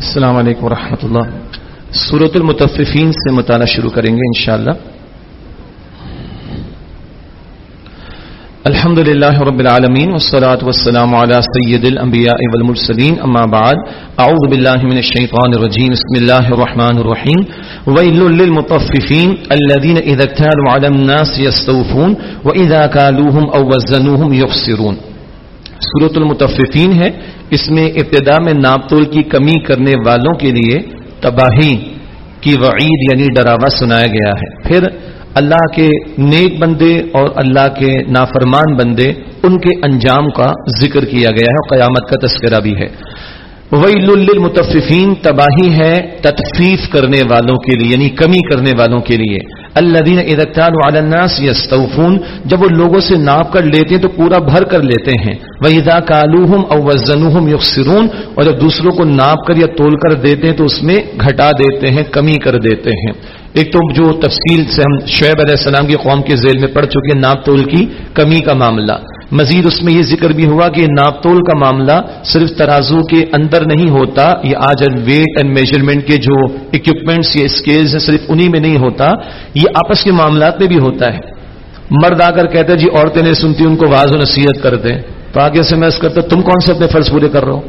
السلام علیکم ورحمۃ اللہ۔ صورت المتففین سے مطالعہ شروع کریں گے انشاءاللہ۔ الحمد للہ رب العالمین والصلاة والسلام على سید الانبیاء والمرسلین، اما بعد، اعوذ باللہ من الشیطان الرجیم، بسم اللہ الرحمن الرحیم۔ ویل للمطففین الذین اذا اکتالوا على الناس يستوفون واذا کالوهم او وزنوهم يخسرون صورت المتففین ہے۔ اس میں ابتدا میں ناپ تول کی کمی کرنے والوں کے لیے تباہی کی وعید یعنی ڈراوا سنایا گیا ہے۔ پھر اللہ کے نیک بندے اور اللہ کے نافرمان بندے، ان کے انجام کا ذکر کیا گیا ہے اور قیامت کا تذکرہ بھی ہے۔ ویل للمتففین تباہی ہے تطفیف کرنے والوں کے لیے یعنی کمی کرنے والوں کے لیے۔ الدین اذا الناس یستوفون، جب وہ لوگوں سے ناپ کر لیتے ہیں تو پورا بھر کر لیتے ہیں۔ وہ ادا کالوہم او وزنوہم يخسرون، اور جب دوسروں کو ناپ کر یا تول کر دیتے ہیں تو اس میں گھٹا دیتے ہیں، کمی کر دیتے ہیں۔ ایک تو جو تفصیل سے ہم شعیب علیہ السلام کی قوم کے ذیل میں پڑھ چکے ہیں، ناپ تول کی کمی کا معاملہ۔ مزید اس میں یہ ذکر بھی ہوا کہ ناپ تول کا معاملہ صرف ترازو کے اندر نہیں ہوتا، یہ آج ویٹ اینڈ میجرمنٹ کے جو اکوپمنٹس یا اسکیلز ہیں صرف انہی میں نہیں ہوتا، یہ آپس کے معاملات میں بھی ہوتا ہے۔ مرد آ کر کہتے جی عورتیں نہیں سنتی، ان کو واضح و نصیحت کر دیں۔ تو آگے سے میں اس کرتا تم کون سے اپنے فرض پورے کر رہے ہو؟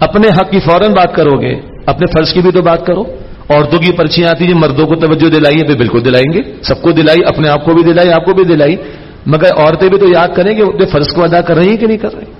اپنے حق کی فوراً بات کرو گے، اپنے فرض کی بھی تو بات کرو۔ عورتوں کی پرچیاں آتی ہیں، مردوں کو توجہ دلائیے پہ بالکل دلائیں گے۔ سب کو دلائی، اپنے آپ کو بھی دلائی، آپ کو بھی دلائی۔ مگر عورتیں بھی تو یاد کریں کہ اپنے فرض کو ادا کر رہی ہیں کہ نہیں کر رہی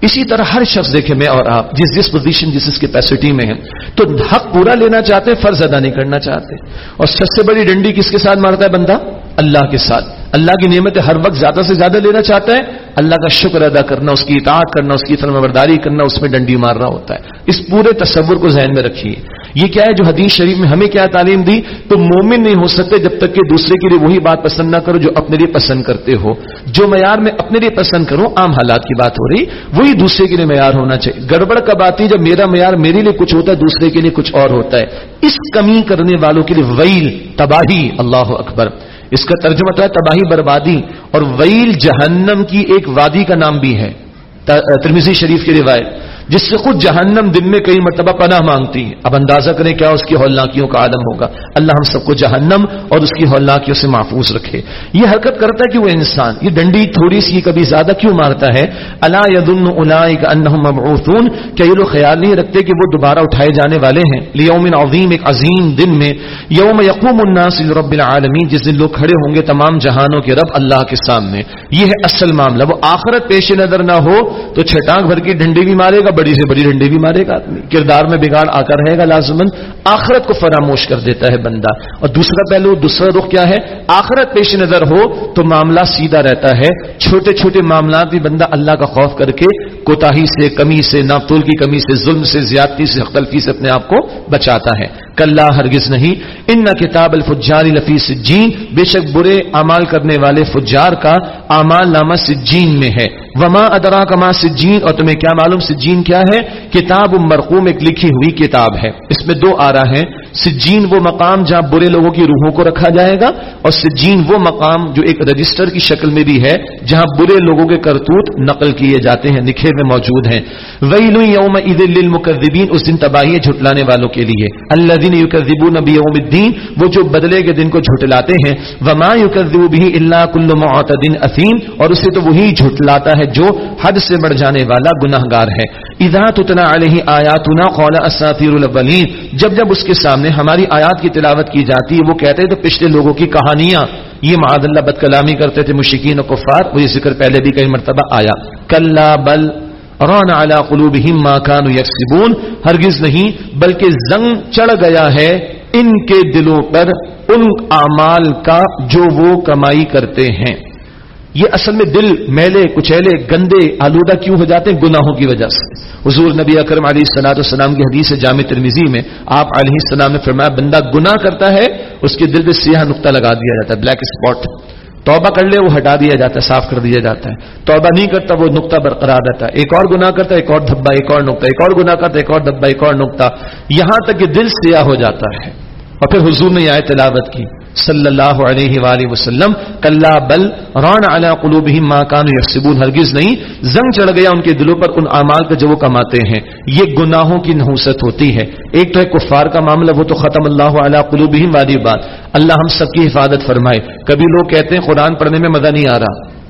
اسی طرح ہر شخص دیکھے میں اور آپ، جس جس پوزیشن جس جس کیپیسٹی میں ہیں، تو حق پورا لینا چاہتے فرض ادا نہیں کرنا چاہتے اور سب سے بڑی ڈنڈی کس کے ساتھ مارتا ہے بندہ؟ اللہ کے ساتھ۔ اللہ کی نعمت ہر وقت زیادہ سے زیادہ لینا چاہتا ہے۔ اللہ کا شکر ادا کرنا، اس کی اطاعت کرنا، اس کی فرم برداری کرنا، اس میں ڈنڈی مارنا ہوتا ہے۔ اس پورے تصور کو ذہن میں رکھیے۔ یہ کیا ہے جو حدیث شریف میں ہمیں کیا تعلیم دی؟ تو مومن نہیں ہو سکتے جب تک کہ دوسرے کے لیے وہی بات پسند نہ کرو جو اپنے لیے پسند کرتے ہو۔ جو معیار میں اپنے لیے پسند کروں، عام حالات کی بات ہو رہی۔ وہی دوسرے کے لیے معیار ہونا چاہیے۔ گڑبڑ کا بات ہی جب میرا معیار میرے لیے کچھ ہوتا ہے، دوسرے کے لیے کچھ اور ہوتا ہے۔ اس کمی کرنے والوں کے لیے ویل تباہی، اللہ اکبر۔ اس کا ترجمہ ہے تباہی بربادی، اور ویل جہنم کی ایک وادی کا نام بھی ہے۔ ترمیزی شریف کی روایت۔ جس سے خود جہنم دن میں کئی مرتبہ پناہ مانگتی ہے اب اندازہ کریں کیا اس کی ہولناکیوں کا عالم ہوگا۔ اللہ ہم سب کو جہنم اور اس کی ہولناکیوں سے محفوظ رکھے۔ یہ حرکت کرتا ہے کہ وہ انسان، یہ ڈنڈی تھوڑی سی کبھی زیادہ کیوں مارتا ہے؟ اللہ یدن مبعوثون۔ کیا یہ لوگ خیال نہیں رکھتے کہ وہ دوبارہ اٹھائے جانے والے ہیں؟ لیوم عظیم، ایک عظیم دن میں۔ یوم یقوم الناس رب العالمین۔ جس دن لوگ کھڑے ہوں گے تمام جہانوں کے رب اللہ کے سامنے۔ یہ ہے اصل معاملہ۔ وہ آخرت پیش نظر نہ ہو تو چھٹانک بھر کی ڈنڈی بھی مارے گا۔ بڑی سے بڑی ڈنڈی بھی مارے گا آدمی۔ کردار میں بگاڑ آ کر رہے گا لازمن آخرت کو فراموش کر دیتا ہے بندہ۔ اور دوسرا پہلو، دوسرا رخ کیا ہے؟ آخرت پیش نظر ہو تو معاملہ سیدھا رہتا ہے۔ چھوٹے چھوٹے معاملات بھی بندہ اللہ کا خوف کر کے کوتا سے، کمی سے، ناپتول کی کمی سے، ظلم سے، زیادتی سے اختلفی سے اپنے آپ کو بچاتا ہے۔ کل ہرگز نہیں۔ ان نہ کتاب الفجار لفی سجین، بے شک برے امال کرنے والے فجار کا امال نامہ سجین میں ہے۔ وما ادرا کما سجین؟ اور تمہیں کیا معلوم سجین کیا ہے؟ کتاب مرقوم ایک لکھی ہوئی کتاب ہے۔ اس میں دو آ رہا ہے سجین وہ مقام جہاں برے لوگوں کی روحوں کو رکھا جائے گا، اور سجین وہ مقام جو ایک رجسٹر کی شکل میں بھی ہے، جہاں برے لوگوں کے کرتوت نقل کیے جاتے ہیں، لکھے میں موجود ہیں۔ وہی یوم عید للمکذبین اس دن تباہی جھٹلانے والوں کے لیے۔ اللہ دین یوکذبون بیوم الدین وہ جو بدلے کے دن کو جھٹلاتے ہیں، وما یوکذب به الا كل معتد اثیم اور اسے تو وہی جھٹلاتا ہے جو حد سے بڑھ جانے والا گناہگار ہے۔ اذا تتنا علیہ آیاتنا قال اساطیر الاولین جب جب اس کے سامنے ہماری آیات کی تلاوت کی جاتی ہے وہ کہتے ہیں تو پچھلے لوگوں کی کہانیاں۔ یہ معاذ اللہ بد کلامی کرتے تھے مشکین و کفار، وہ یہ ذکر پہلے بھی کئی مرتبہ آیا۔ کل بل ران اعلی قلوبہم ما كانوا یکسبون، ہرگز نہیں، بلکہ زنگ چڑھ گیا ہے ان کے دلوں پر، ان اعمال کا جو وہ کمائی کرتے ہیں۔ یہ اصل میں دل میلے، کچیلے، گندے، آلودہ کیوں ہو جاتے ہیں؟ گناہوں کی وجہ سے۔ حضور نبی اکرم علیہ السلاط السلام کی حدیث جامع ترمیزی میں آپ علیہ السلام نے فرمایا، بندہ گناہ کرتا ہے، اس کے دل میں سیاہ نقطہ لگا دیا جاتا ہے بلیک اسپاٹ توبہ کر لے، وہ ہٹا دیا جاتا ہے، صاف کر دیا جاتا ہے۔ توبہ نہیں کرتا، وہ نقطہ برقرار رہتا ہے۔ ایک اور گناہ کرتا ہے ایک اور دھبا، ایک اور نقطہ، ایک اور گناہ کرتا ہے ایک اور دھبا، ایک اور نقطہ۔ یہاں تک کہ دل سیاہ ہو جاتا ہے۔ اور پھر حضور نے آئے تلاوت کی۔ صلی اللہ علیہ وآلہ وسلم، کلا بل ران علی قلوبہم ما کانوا یکسبون، ہرگز نہیں، زنگ چڑھ گیا ان کے دلوں پر ان اعمال کا جو وہ کماتے ہیں۔ یہ گناہوں کی نحوست ہوتی ہے۔ ایک تو ہے کفار کا معاملہ، وہ تو ختم اللہ علی قلوبہم والی بات۔ اللہ ہم سب کی حفاظت فرمائے۔ کبھی لوگ کہتے ہیں قرآن پڑھنے میں مزہ نہیں آ رہا،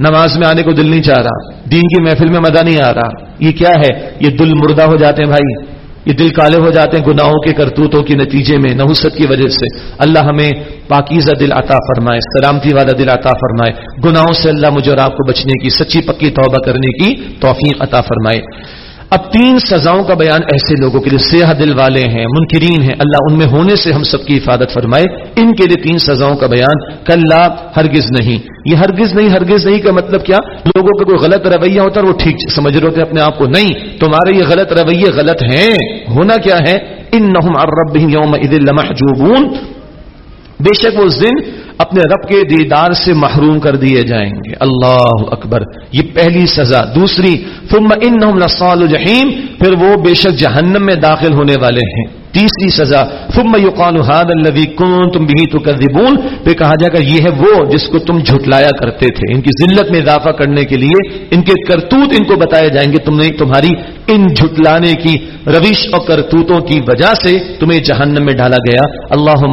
نماز میں آنے کو دل نہیں چاہ رہا، دین کی محفل میں مزہ نہیں آ رہا۔ یہ کیا ہے؟ یہ دل مردہ ہو جاتے ہیں بھائی۔ یہ دل کالے ہو جاتے ہیں گناہوں کے کرتوتوں کے نتیجے میں، نحوست کی وجہ سے۔ اللہ ہمیں پاکیزہ دل عطا فرمائے، سلامتی والا دل عطا فرمائے۔ گناہوں سے اللہ مجھے اور آپ کو بچنے کی، سچی پکی توبہ کرنے کی توفیق عطا فرمائے۔ اب تین سزاؤں کا بیان ایسے لوگوں کے لیے سیاح دل والے ہیں، منکرین ہیں۔ اللہ ان میں ہونے سے ہم سب کی حفاظت فرمائے۔ ان کے لیے تین سزاؤں کا بیان کل ہرگز نہیں۔ یہ ہرگز نہیں ہرگز نہیں کا مطلب کیا؟ لوگوں کا کوئی غلط رویہ ہوتا ہے وہ ٹھیک سمجھ رہے ہوتے اپنے آپ کو۔ نہیں، تمہارے یہ غلط رویے غلط ہیں۔ ہونا کیا ہے؟ ان نہ یوم بے شک وہ اس دن اپنے رب کے دیدار سے محروم کر دیے جائیں گے۔ اللہ اکبر۔ یہ پہلی سزا۔ دوسری، ثم انہم لصال جہیم پھر وہ بے شک جہنم میں داخل ہونے والے ہیں۔ تیسری سزا، ثم يقال هذا الذي كنتم به تكذبون پہ کہا جائے گا یہ ہے وہ جس کو تم جھٹلایا کرتے تھے۔ ان کی ذلت میں اضافہ کرنے کے لیے ان کے کرتوت ان کو بتائے جائیں گے، تم نے تمہاری ان جھٹلانے کی روش اور کرتوتوں کی وجہ سے تمہیں جہنم میں ڈالا گیا۔ اللہ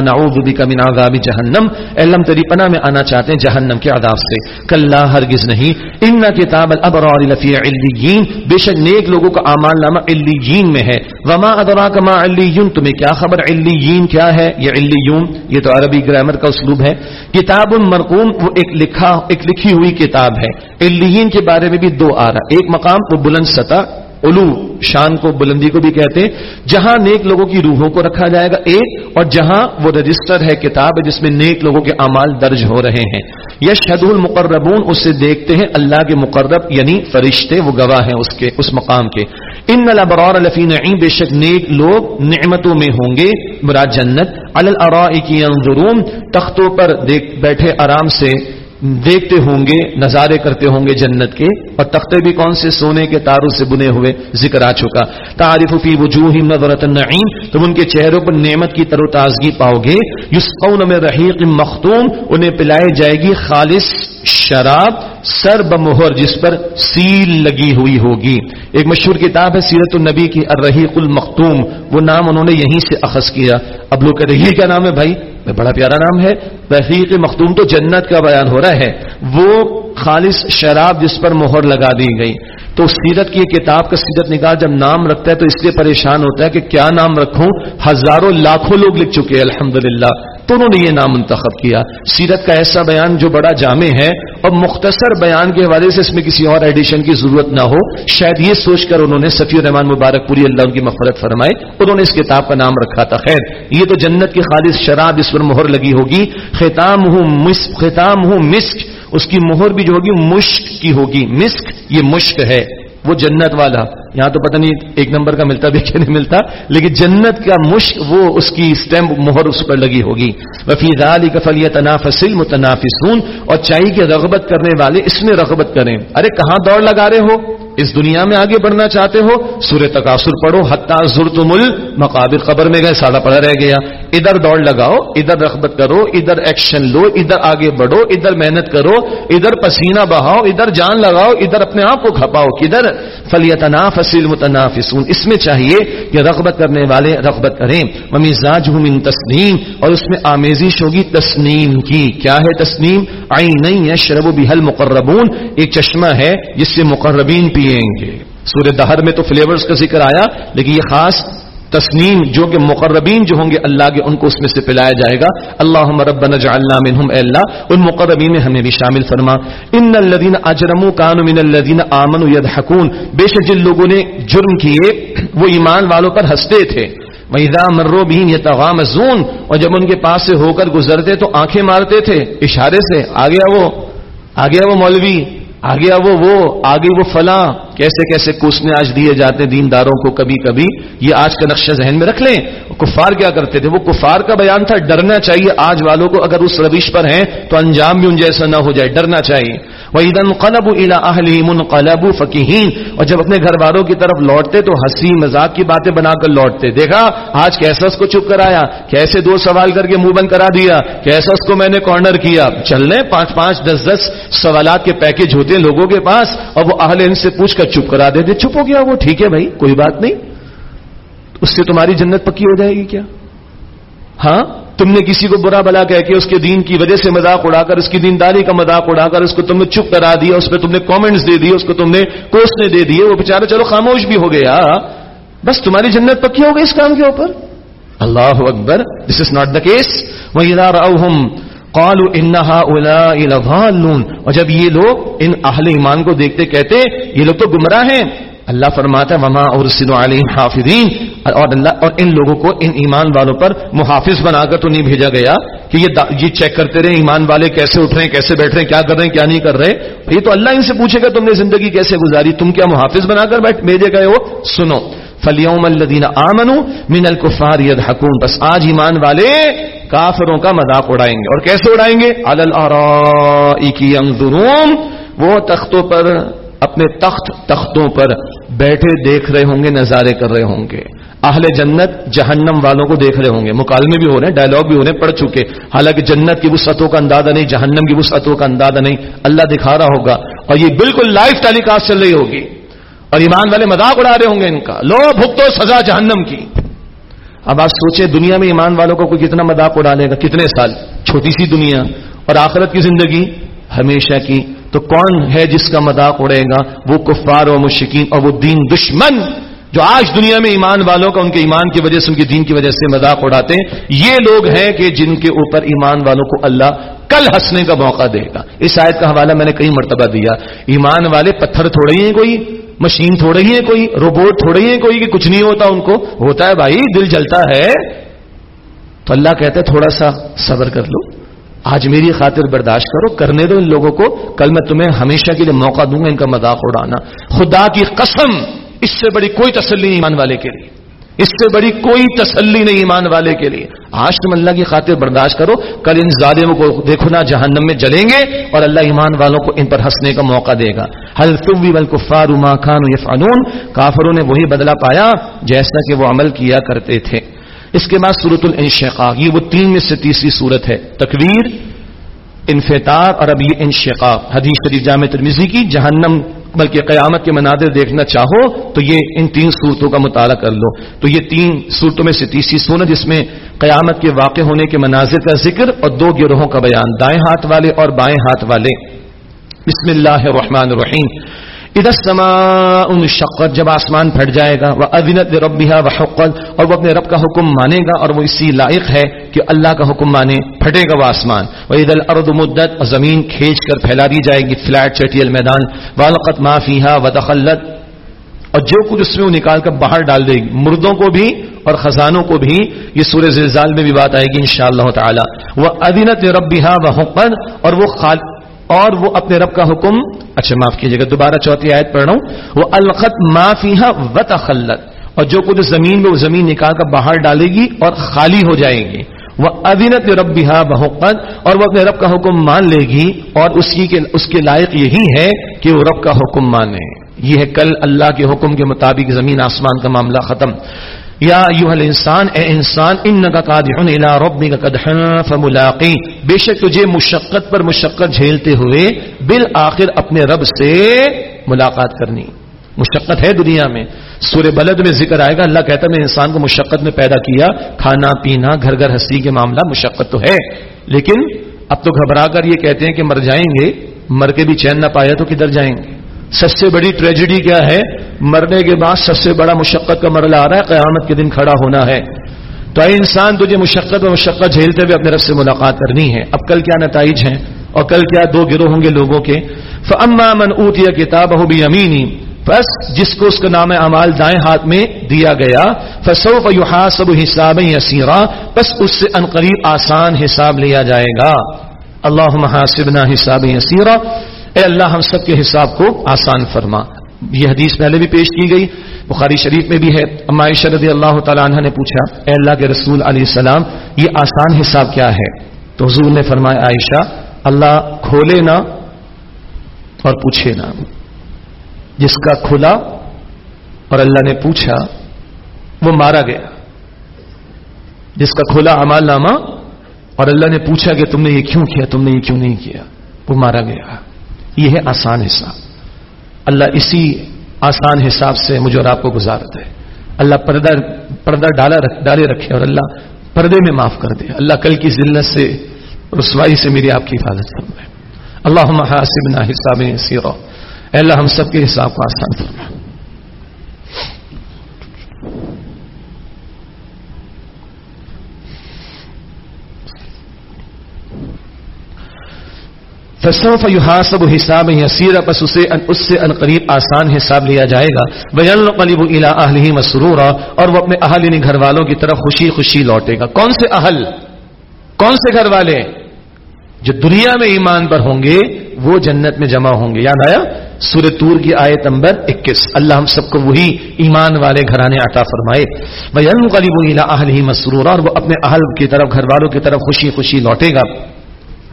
نعوذ بک من عذاب جہنم۔ علم تری پناہ میں آنا چاہتے ہیں جہنم کے عذاب سے۔ کل ہرگز نہیں۔ ان کتاب الابرار لفی علیین بے شک نیک لوگوں کا اعمال نامہ علیین میں ہے۔ وما ادراک ما علیون، تمہیں کیا خبر؟ علیین کیا ہے؟ یہ علیون، یہ تو عربی گرامر کا اسلوب ہے۔ کتاب مرقوم، وہ ایک لکھا، ایک لکھی ہوئی کتاب ہے۔ علیین کے بارے میں بھی دو آ رہا ایک مقام وہ بلند سطح علو، شان کو، بلندی کو بھی کہتے ہیں، جہاں نیک لوگوں کی روحوں کو رکھا جائے گا ایک، اور جہاں وہ رجسٹر ہے کتاب ہے جس میں نیک لوگوں کے اعمال درج ہو رہے ہیں۔ یش حد المقربون، اسے دیکھتے ہیں اللہ کے مقرب یعنی فرشتے، وہ گواہ ہیں اس کے، اس مقام کے۔ ان البرار الفی نعیم، بے شک نیک لوگ نعمتوں میں ہوں گے۔ مراد جنت الرائی انظرون تختوں پر دیکھ بیٹھے آرام سے دیکھتے ہوں گے، نظارے کرتے ہوں گے جنت کے۔ اور تختے بھی کون سے؟ سونے کے تاروں سے بنے ہوئے ذکر آ چکا۔ تعریف فی وجوہ نظرت النعیم۔ تم ان کے چہروں پر نعمت کی تر و تازگی پاؤ گے۔ یسقون میں رحیق مختوم۔ انہیں پلائی جائے گی خالص شراب، سر بمہر جس پر سیل لگی ہوئی ہوگی۔ ایک مشہور کتاب ہے سیرت النبی کی الرحیق المختوم۔ وہ نام انہوں نے یہیں سے اخذ کیا۔ اب لوگ کہتے ہیں، یہ کیا نام ہے بھائی؟ بڑا پیارا نام ہے، تحقیق مختوم تو جنت کا بیان ہو رہا ہے۔ وہ خالص شراب جس پر مہر لگا دی گئی۔ تو سیرت کی کتاب کا سیرت نگاہ جب نام رکھتا ہے تو اس لیے پریشان ہوتا ہے کہ کیا نام رکھوں؟ ہزاروں لاکھوں لوگ لکھ چکے ہیں الحمد تو انہوں نے یہ نام منتخب کیا۔ سیرت کا ایسا بیان جو بڑا جامع ہے اور مختصر بیان کے حوالے سے اس میں کسی اور ایڈیشن کی ضرورت نہ ہو، شاید یہ سوچ کر انہوں نے سفی الرحمان مبارک پوری اللہ ان کی مفرت فرمائے، انہوں نے اس کتاب کا نام رکھا تھا۔ خیر، یہ تو جنت کی خالص شراب اس پر مہر لگی ہوگی۔ خطام ہوں خطام ہوں مسک اس کی مہر بھی جو ہوگی مشک کی ہوگی، مسک یہ مشک ہے، وہ جنت والا۔ یہاں تو پتہ نہیں ایک نمبر کا ملتا بھی کہ نہیں ملتا، لیکن جنت کا مشک وہ اس کی اسٹیمپ مہر اس پر لگی ہوگی۔ وفید علی کفلی تنافسل متنافسون اور چاہیے کہ رغبت کرنے والے اس میں رغبت کریں۔ ارے، کہاں دوڑ لگا رہے ہو؟ اس دنیا میں آگے بڑھنا چاہتے ہو؟ سورہ تقاصر پڑھو۔ حتیٰ زرتم المقابر۔ قبر میں گئے، سادہ پڑا رہ گیا۔ ادھر دوڑ لگاؤ، ادھر رغبت کرو، ادھر ایکشن لو، ادھر آگے بڑھو، ادھر محنت کرو، ادھر پسینہ بہاؤ، ادھر جان لگاؤ، ادھر اپنے آپ کو کھپاؤ، کدھر؟ فلیتناف فصل متنافسون اس میں چاہیے کہ رغبت کرنے والے رغبت کریں۔ ممیزاج من تسنیم اور اس میں آمیزش ہوگی تسنیم کی۔ کیا ہے تسنیم؟ آئی نہیں ہے شرب و بحل مقربون ایک چشمہ ہے جس سے مقربین پیئیں گے۔ سورہ دہر میں تو فلیورز کا ذکر آیا، لیکن یہ خاص تسنیم جو کہ مقربین جو ہوں گے اللہ کے، ان کو اس میں سے پلایا جائے گا۔ اللہ ربنا جعلنا منہم اے اللہ۔ ان مقربین میں ہمیں بھی شامل فرما۔ ان الذين اجرموا كانوا من الذين امنوا يضحكون بے شک جن لوگوں نے جرم کیے، وہ ایمان والوں پر ہنستے تھے۔ وَإِذَا مَرُّوا بِهِمْ يَتَغَامَزُونَ۔ اور جب ان کے پاس سے ہو کر گزرتے تو آنکھیں مارتے تھے۔ اشارے سے آگے وہ آگے وہ مولوی آگے وہ وہ، آگے وہ فلاں۔ کیسے کیسے کوسنے آج دیے جاتے دینداروں کو کبھی کبھی، یہ آج کا نقشہ ذہن میں رکھ لیں۔ کفار کیا کرتے تھے؟ وہ کفار کا بیان تھا، ڈرنا چاہیے آج والوں کو، اگر اس رویش پر ہیں تو انجام بھی ان جیسا نہ ہو جائے، ڈرنا چاہیے۔ وہ عید القلب قلب فقین اور جب اپنے گھر والوں کی طرف لوٹتے تو ہنسی مذاق کی باتیں بنا کر لوٹتے۔ دیکھا، آج کیسا اس کو چپ کرایا کیسے دو سوال کر کے منہ بند کرا دیا؟ کیسا اس کو میں نے کارنر کیا؟ چل رہے پانچ پانچ دس دس سوالات کے پیکج ہوتے ہیں لوگوں کے پاس، اور وہ اہل ان سے پوچھ کر چپ کرا دیتے چپ ہو گیا وہ، ٹھیک ہے بھائی، کوئی بات نہیں۔ اس سے تمہاری جنت پکی ہو جائے گی کیا؟ ہاں؟ تم نے کسی کو برا بلا کہہ کے اس کے دین کی وجہ سے مذاق اڑا کر، اس کی دینداری کا مذاق اڑا کر، اس کو تم نے چپ کرا دیا، اس پہ تم نے کامنٹس دے دیے اس کو تم نے کوسنے دے دیے، وہ بےچارا چلو خاموش بھی ہو گیا ہاں؟ بس تمہاری جنت پکی ہو گئی اس کام کے اوپر۔ اللہ اکبر دس از ناٹ دا کیس وہ قالوا انہا اولا اور جب یہ لوگ ان اہل ایمان کو دیکھتے کہتے، یہ لوگ تو گمراہ ہیں۔ اللہ فرماتا ہے، وما اور حافظین اور اللہ، اور ان لوگوں کو ان ایمان والوں پر محافظ بنا کر تو نہیں بھیجا گیا کہ یہ یہ چیک کرتے رہے ایمان والے کیسے اٹھ رہے ہیں، کیسے بیٹھ رہے ہیں، کیا کر رہے ہیں، کیا نہیں کر رہے۔ یہ تو اللہ ان سے پوچھے گا، تم نے زندگی کیسے گزاری؟ تم کیا محافظ بنا کر بیٹھ، بھیجے گئے ہو؟ سنو۔ فلیوم الدین آمن من الکفار یدحکون بس آج ایمان والے کافروں کا مذاق اڑائیں گے۔ اور کیسے اڑائیں گے؟ الم وہ تختوں پر، اپنے تخت تختوں پر بیٹھے دیکھ رہے ہوں گے، نظارے کر رہے ہوں گے۔ اہل جنت جہنم والوں کو دیکھ رہے ہوں گے۔ مکالمے بھی ہو رہے ہیں ڈائلگ بھی ہو رہے ہیں، پڑھ چکے۔ حالانکہ جنت کی وسعتوں کا اندازہ نہیں، جہنم کی وسعتوں کا اندازہ نہیں۔ اللہ دکھا رہا ہوگا۔ اور یہ بالکل لائف ٹیلی کاسٹ چل رہی ہوگی۔ اور ایمان والے مذاق اڑا رہے ہوں گے ان کا۔ لو بھگتو سزا جہنم کی۔ اب آپ سوچیں دنیا میں ایمان والوں کو کوئی کتنا مذاق اڑا لے گا، کتنے سال؟ چھوٹی سی دنیا اور آخرت کی زندگی ہمیشہ کی۔ تو کون ہے جس کا مذاق اڑے گا؟ وہ کفار و مشکین اور وہ دین دشمن جو آج دنیا میں ایمان والوں کا ان کے ایمان کی وجہ سے، ان کے دین کی وجہ سے مذاق اڑاتے ہیں۔ یہ لوگ ہیں کہ جن کے اوپر ایمان والوں کو اللہ کل ہنسنے کا موقع دے گا۔ اس آیت کا حوالہ میں نے کئی مرتبہ دیا۔ ایمان والے پتھر تھوڑے ہی ہیں کوئی۔ مشین تھوڑے ہی ہے کوئی، روبوٹ تھوڑے ہی ہے کوئی کہ کچھ نہیں ہوتا ان کو؟ ہوتا ہے بھائی، دل جلتا ہے۔ تو اللہ کہتا ہے تھوڑا سا صبر کر لو۔ آج میری خاطر برداشت کرو، کرنے دو ان لوگوں کو۔ کل میں تمہیں ہمیشہ کے لیے موقع دوں گا ان کا مذاق اڑانا۔ خدا کی قسم، اس سے بڑی کوئی تسلی نہیں ایمان والے کے لیے۔ اس سے بڑی کوئی تسلی نہیں ایمان والے کے لیے۔ آج تم اللہ کی خاطر برداشت کرو۔ کل ان ظالموں کو دیکھو نا، جہنم میں جلیں گے اور اللہ ایمان والوں کو ان پر ہنسنے کا موقع دے گا۔ حل تم بھی بل کفار خان فنون کافروں نے وہی بدلا پایا جیسا کہ وہ عمل کیا کرتے تھے۔ اس کے بعد سورت الانشقاق، یہ وہ تین میں سے تیسری صورت ہے۔ تکویر انفطار اور اب یہ انشقاق۔ حدیث شریف جامع ترمیزی کی، جہنم بلکہ قیامت کے مناظر دیکھنا چاہو تو یہ ان تین صورتوں کا مطالعہ کر لو۔ تو یہ تین صورتوں میں سے تیسری صورت جس میں قیامت کے واقع ہونے کے مناظر کا ذکر اور دو گروہوں کا بیان، دائیں ہاتھ والے اور بائیں ہاتھ والے۔ بسم اللہ الرحمن الرحیم۔ ادھر سما شقت جب آسمان پھٹ جائے گا وہ ادینت ربیہ و حقت اور وہ اپنے رب کا حکم مانے گا، اور وہ اسی لائق ہے کہ اللہ کا حکم مانے، پھٹے گا وہ آسمان۔ وہ عید الرد مدت، اور زمین کھینچ کر پھیلا دی جائے گی، فلیٹ، چٹیل، میدان۔ والقت معافیہ و دخلت اور جو کچھ اس میں وہ نکال کر باہر ڈال دے گی، مردوں کو بھی اور خزانوں کو بھی، یہ سورہ زلزال میں بھی بات آئے گی ان شاء اللہ تعالیٰ۔ وہ ادینت ربیہ و حقت اور وہ اور وہ اپنے رب کا حکم اچھا معاف کیجیے گا دوبارہ چوتھی آیت پڑھ رہا ہوں، وہ الخط معافی و تخلت اور جو کچھ زمین میں، وہ زمین نکال کر باہر ڈالے گی اور خالی ہو جائے گی وہ ادینت رب بحقت۔ اور وہ اپنے رب کا حکم مان لے گی اور اس کی اس کے لائق یہی ہے کہ وہ رب کا حکم مانے۔ یہ ہے کل اللہ کے حکم کے مطابق زمین آسمان کا معاملہ ختم۔ یا یو انسان اے انسان ان کا ربی کا قدح فملاقی۔ بے شک تجھے مشقت پر مشقت جھیلتے ہوئے بالآخر اپنے رب سے ملاقات کرنی۔ مشقت ہے دنیا میں۔ سورہ بلد میں ذکر آئے گا، اللہ کہتا میں انسان کو مشقت میں پیدا کیا، کھانا، پینا، گھر گھر ہستی کے معاملہ مشقت تو ہے۔ لیکن اب تو گھبرا کر یہ کہتے ہیں کہ مر جائیں گے، مر کے بھی چین نہ پایا تو کدھر جائیں گے؟ سب سے بڑی ٹریجڈی کیا ہے؟ مرنے کے بعد سب سے بڑا مشقت کا مرلہ آ رہا ہے، قیامت کے دن کھڑا ہونا ہے۔ تو اے انسان، تجھے مشقت و مشقت جھیلتے ہوئے اپنے رب سے ملاقات کرنی ہے۔ اب کل کیا نتائج ہیں؟ اور کل کیا دو گروہ ہوں گے لوگوں کے؟ فما من اوت یا کتاب ہو بھی امینی بس جس کو اس کا نام اعمال دائیں ہاتھ میں دیا گیا فسو سب حساب یسیرا بس اس سے انقریب آسان حساب لیا جائے گا۔ اللہ محاسبنا حساب یسیرا اے اللہ، ہم سب کے حساب کو آسان فرما۔ یہ حدیث پہلے بھی پیش کی گئی، بخاری شریف میں بھی ہے۔ اما عائشہ رضی اللہ تعالیٰ عنہ نے پوچھا، اے اللہ کے رسول علیہ السلام، یہ آسان حساب کیا ہے؟ تو حضور نے فرمایا، عائشہ، اللہ کھولے نہ اور پوچھے نہ جس کا کھلا اور اللہ نے پوچھا، وہ مارا گیا۔ جس کا کھلا امال نامہ اور اللہ نے پوچھا کہ تم نے یہ کیوں کیا، تم نے یہ کیوں نہیں کیا؟ وہ مارا گیا۔ یہ ہے آسان حساب۔ اللہ اسی آسان حساب سے مجھے اور آپ کو گزارت ہے اللہ پردہ پردہ ڈالا ڈالے رکھے اور اللہ پردے میں معاف کر دے۔ اللہ کل کی ذلت سے، رسوائی سے میری آپ کی حفاظت فرمائے۔ اللہ حاسب نہ حساب سیرو اللہ، ہم سب کے حساب کو آسان فرمائے۔ فسوف يحاسب حساب يسير پس اسے ان اس سے انقریب آسان حساب لیا جائے گا۔ وينقلب الى اهله مسرورا، اور وہ اپنے اہل یعنی گھر والوں کی طرف خوشی خوشی لوٹے گا۔ کون سے اہل؟ کون سے گھر والے؟ جو دنیا میں ایمان پر ہوں گے، وہ جنت میں جمع ہوں گے۔ یاد آیا؟ سورہ تور کی آیت نمبر اکیس۔ اللہ ہم سب کو وہی ایمان والے گھرانے عطا فرمائے۔ وينقلب الى اهله مسرورا، اور وہ اپنے اہل کی طرف، گھر والوں کی طرف خوشی خوشی لوٹے گا۔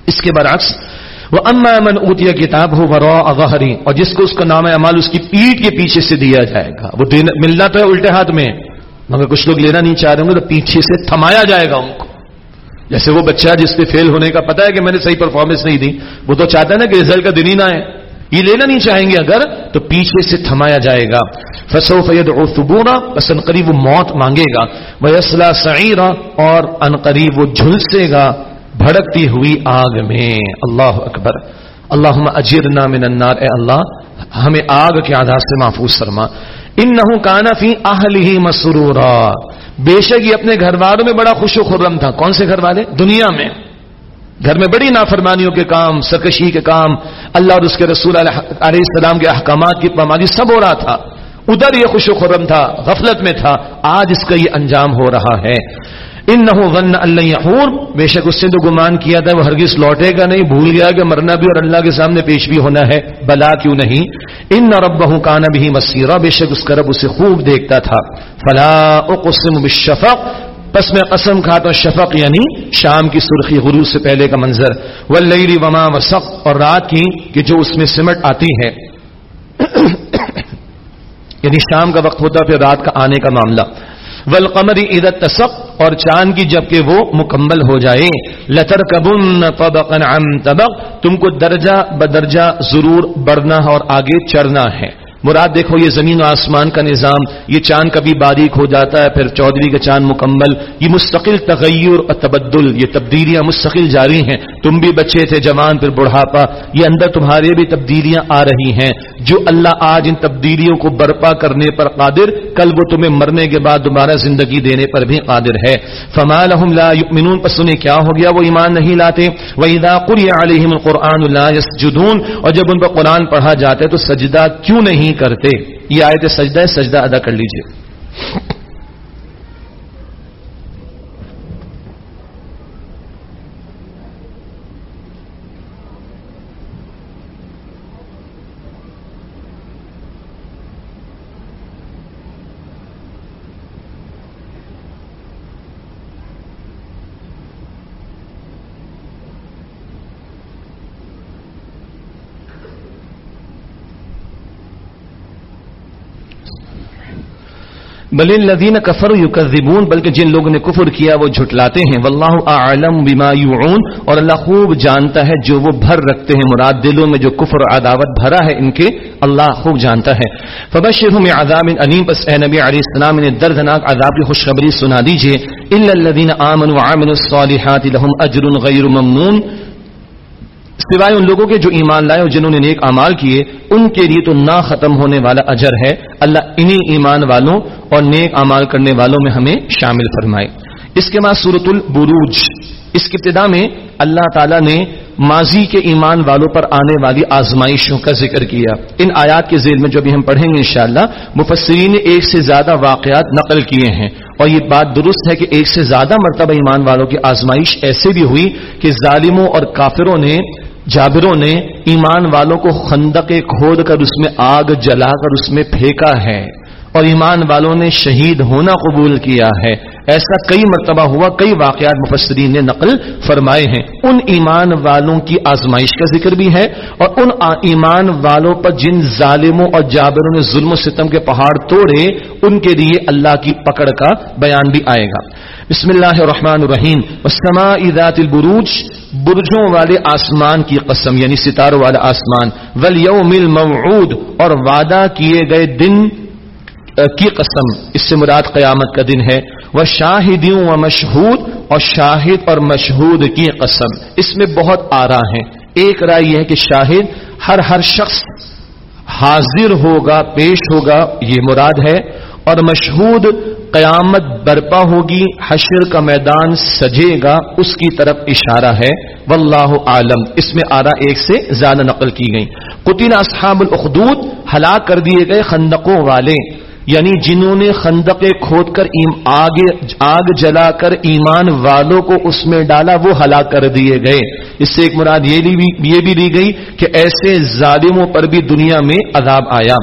اس کے برعکس وہ اما امن اوتیا کتاب ہو برو اغہری اور جس کو اس کا نام امال اس کی پیٹ کے پیچھے سے دیا جائے گا۔ وہ ملنا تو ہے الٹے ہاتھ میں، مگر کچھ لوگ لینا نہیں چاہ رہے ہوں گے تو پیچھے سے تھمایا جائے گا ان کو۔ جیسے وہ بچہ جس پہ فیل ہونے کا پتا ہے کہ میں نے صحیح پرفارمنس نہیں دی، وہ تو چاہتا ہے نا کہ ریزلٹ کا دن ہی نہ ہے یہ لینا نہیں چاہیں گے اگر، تو پیچھے سے تھمایا جائے گا۔ فسو فید اور سبونا قریب وہ موت مانگے گا۔ وہ اسلح سعیرہ اور ان قریب وہ جھلسے گا۔ بھڑکتی ہوئی آگ میں۔ اللہ اکبر۔ اللہ اجیر من النار۔ اے اللہ، ہمیں آگ کے آدھار سے محفوظ فرما۔ ان نہ کانا فی اہل ہی مسرورا۔ بے شک یہ اپنے گھر والوں میں بڑا خوش و خرم تھا۔ کون سے گھر والے دنیا میں۔ گھر میں بڑی نافرمانیوں کے کام، سرکشی کے کام، اللہ اور اس کے رسول علیہ السلام کے احکامات کی پامادی سب ہو رہا تھا۔ ادھر یہ خوش و خرم تھا، غفلت میں تھا۔ آج اس کا یہ انجام ہو رہا ہے۔ ان نہ غن اللہ بے شک اس سے تو گمان کیا تھا، وہ ہرگز لوٹے گا نہیں، بھول گیا کہ مرنا بھی اور اللہ کے سامنے پیش بھی ہونا ہے، بلا کیوں نہیں؟ ان نہ رب کانا بھی مسیرہ بے شک اس کا رب اسے خوب دیکھتا تھا۔ فلا اقسم بالشفق. پس میں قسم کھاتا ہوں، شفق یعنی شام کی سرخی، غروب سے پہلے کا منظر۔ واللیل وما وسق. اور رات کی کہ جو اس میں سمٹ آتی ہے۔ یعنی شام کا وقت ہوتا پھر رات کا آنے کا معاملہ۔ والقمر اذا تسق اور چاند کی جبکہ وہ مکمل ہو جائے۔ لتر کبن طبق، تم کو درجہ بدرجہ ضرور بڑھنا اور آگے چڑھنا ہے۔ مراد دیکھو یہ زمین و آسمان کا نظام، یہ چاند کبھی باریک ہو جاتا ہے، پھر چودھری کا چاند مکمل، یہ مستقل تغیر اور تبدل، یہ تبدیلیاں مستقل جاری ہیں۔ تم بھی بچے تھے جوان، پھر بڑھاپا، یہ اندر تمہارے بھی تبدیلیاں آ رہی ہیں۔ جو اللہ آج ان تبدیلیوں کو برپا کرنے پر قادر، کل وہ تمہیں مرنے کے بعد دوبارہ زندگی دینے پر بھی قادر ہے۔ فمال سنیں کیا ہو گیا؟ وہ ایمان نہیں لاتے۔ قرآن جدون اور جب ان پر قرآن پڑھا جاتا ہے تو سجدہ کیوں نہیں؟ نہیں کرتے یہ آئے تھے سجدہ ہے سجدہ ادا کر لیجیے۔ بل الذین کفر یکذبون، بلکہ جن لوگوں نے کفر کیا وہ جھٹلاتے ہیں۔ واللہ اعلم بما یعون اور اللہ خوب جانتا ہے جو وہ بھر رکھتے ہیں مراد دلوں میں جو کفر عداوت بھرا ہے ان کے۔ اللہ خوب جانتا ہے۔ فبشرهم بعذاب علیم پس اے نبی علیہ السلام نے دردناک عذاب کی خوشخبری سنا دیجیے۔ الا الذين امنوا وعملوا الصالحات، لهم اجر غیر ممنون۔ سوائے ان لوگوں کے جو ایمان لائے اور جنہوں نے نیک امال کیے، ان کے لیے تو نہ ختم ہونے والا اجر ہے۔ اللہ انہی ایمان والوں اور نیک امال کرنے والوں میں ہمیں شامل فرمائے۔ اس کے بعد سورت البروج۔ اس کی ابتدا میں اللہ تعالیٰ نے ماضی کے ایمان والوں پر آنے والی آزمائشوں کا ذکر کیا۔ ان آیات کے ذیل میں جو بھی ہم پڑھیں گے انشاءاللہ، مفسرین نے ایک سے زیادہ واقعات نقل کیے ہیں۔ اور یہ بات درست ہے کہ ایک سے زیادہ مرتبہ ایمان والوں کی آزمائش ایسے بھی ہوئی کہ ظالموں اور کافروں نے جابروں نے ایمان والوں کو خندق کھود کر اس میں آگ جلا کر اس میں پھینکا ہے اور ایمان والوں نے شہید ہونا قبول کیا ہے۔ ایسا کئی مرتبہ ہوا، کئی واقعات مفسرین نے نقل فرمائے ہیں۔ ان ایمان والوں کی آزمائش کا ذکر بھی ہے اور ان ایمان والوں پر جن ظالموں اور جابروں نے ظلم و ستم کے پہاڑ توڑے، ان کے لیے اللہ کی پکڑ کا بیان بھی آئے گا۔ بسم اللہ الرحمن الرحیم۔ والسماء ذات البروج۔ برجوں والے آسمان کی قسم یعنی ستاروں والا آسمان۔ والیوم الموعود۔ اور وعدہ کیے گئے دن کی قسم۔ اس سے مراد قیامت کا دن ہے۔ وہ شاہدیوں و مشہود اور شاہد اور مشہود کی قسم۔ اس میں بہت آرا ہیں۔ ایک رائے یہ ہے کہ شاہد ہر ہر شخص حاضر ہوگا، پیش ہوگا، یہ مراد ہے۔ اور مشہود قیامت برپا ہوگی، حشر کا میدان سجے گا، اس کی طرف اشارہ ہے۔ واللہ عالم۔ اس میں آرا ایک سے زیادہ نقل کی گئی۔ قطین اصحاب الاخدود ہلاک کر دیے گئے خندقوں والے۔ یعنی جنہوں نے خندق کھود کر آگ آگ جلا کر ایمان والوں کو اس میں ڈالا، وہ ہلاک کر دیے گئے۔ اس سے ایک مراد یہ بھی لی گئی کہ ایسے ظالموں پر بھی دنیا میں عذاب آیا۔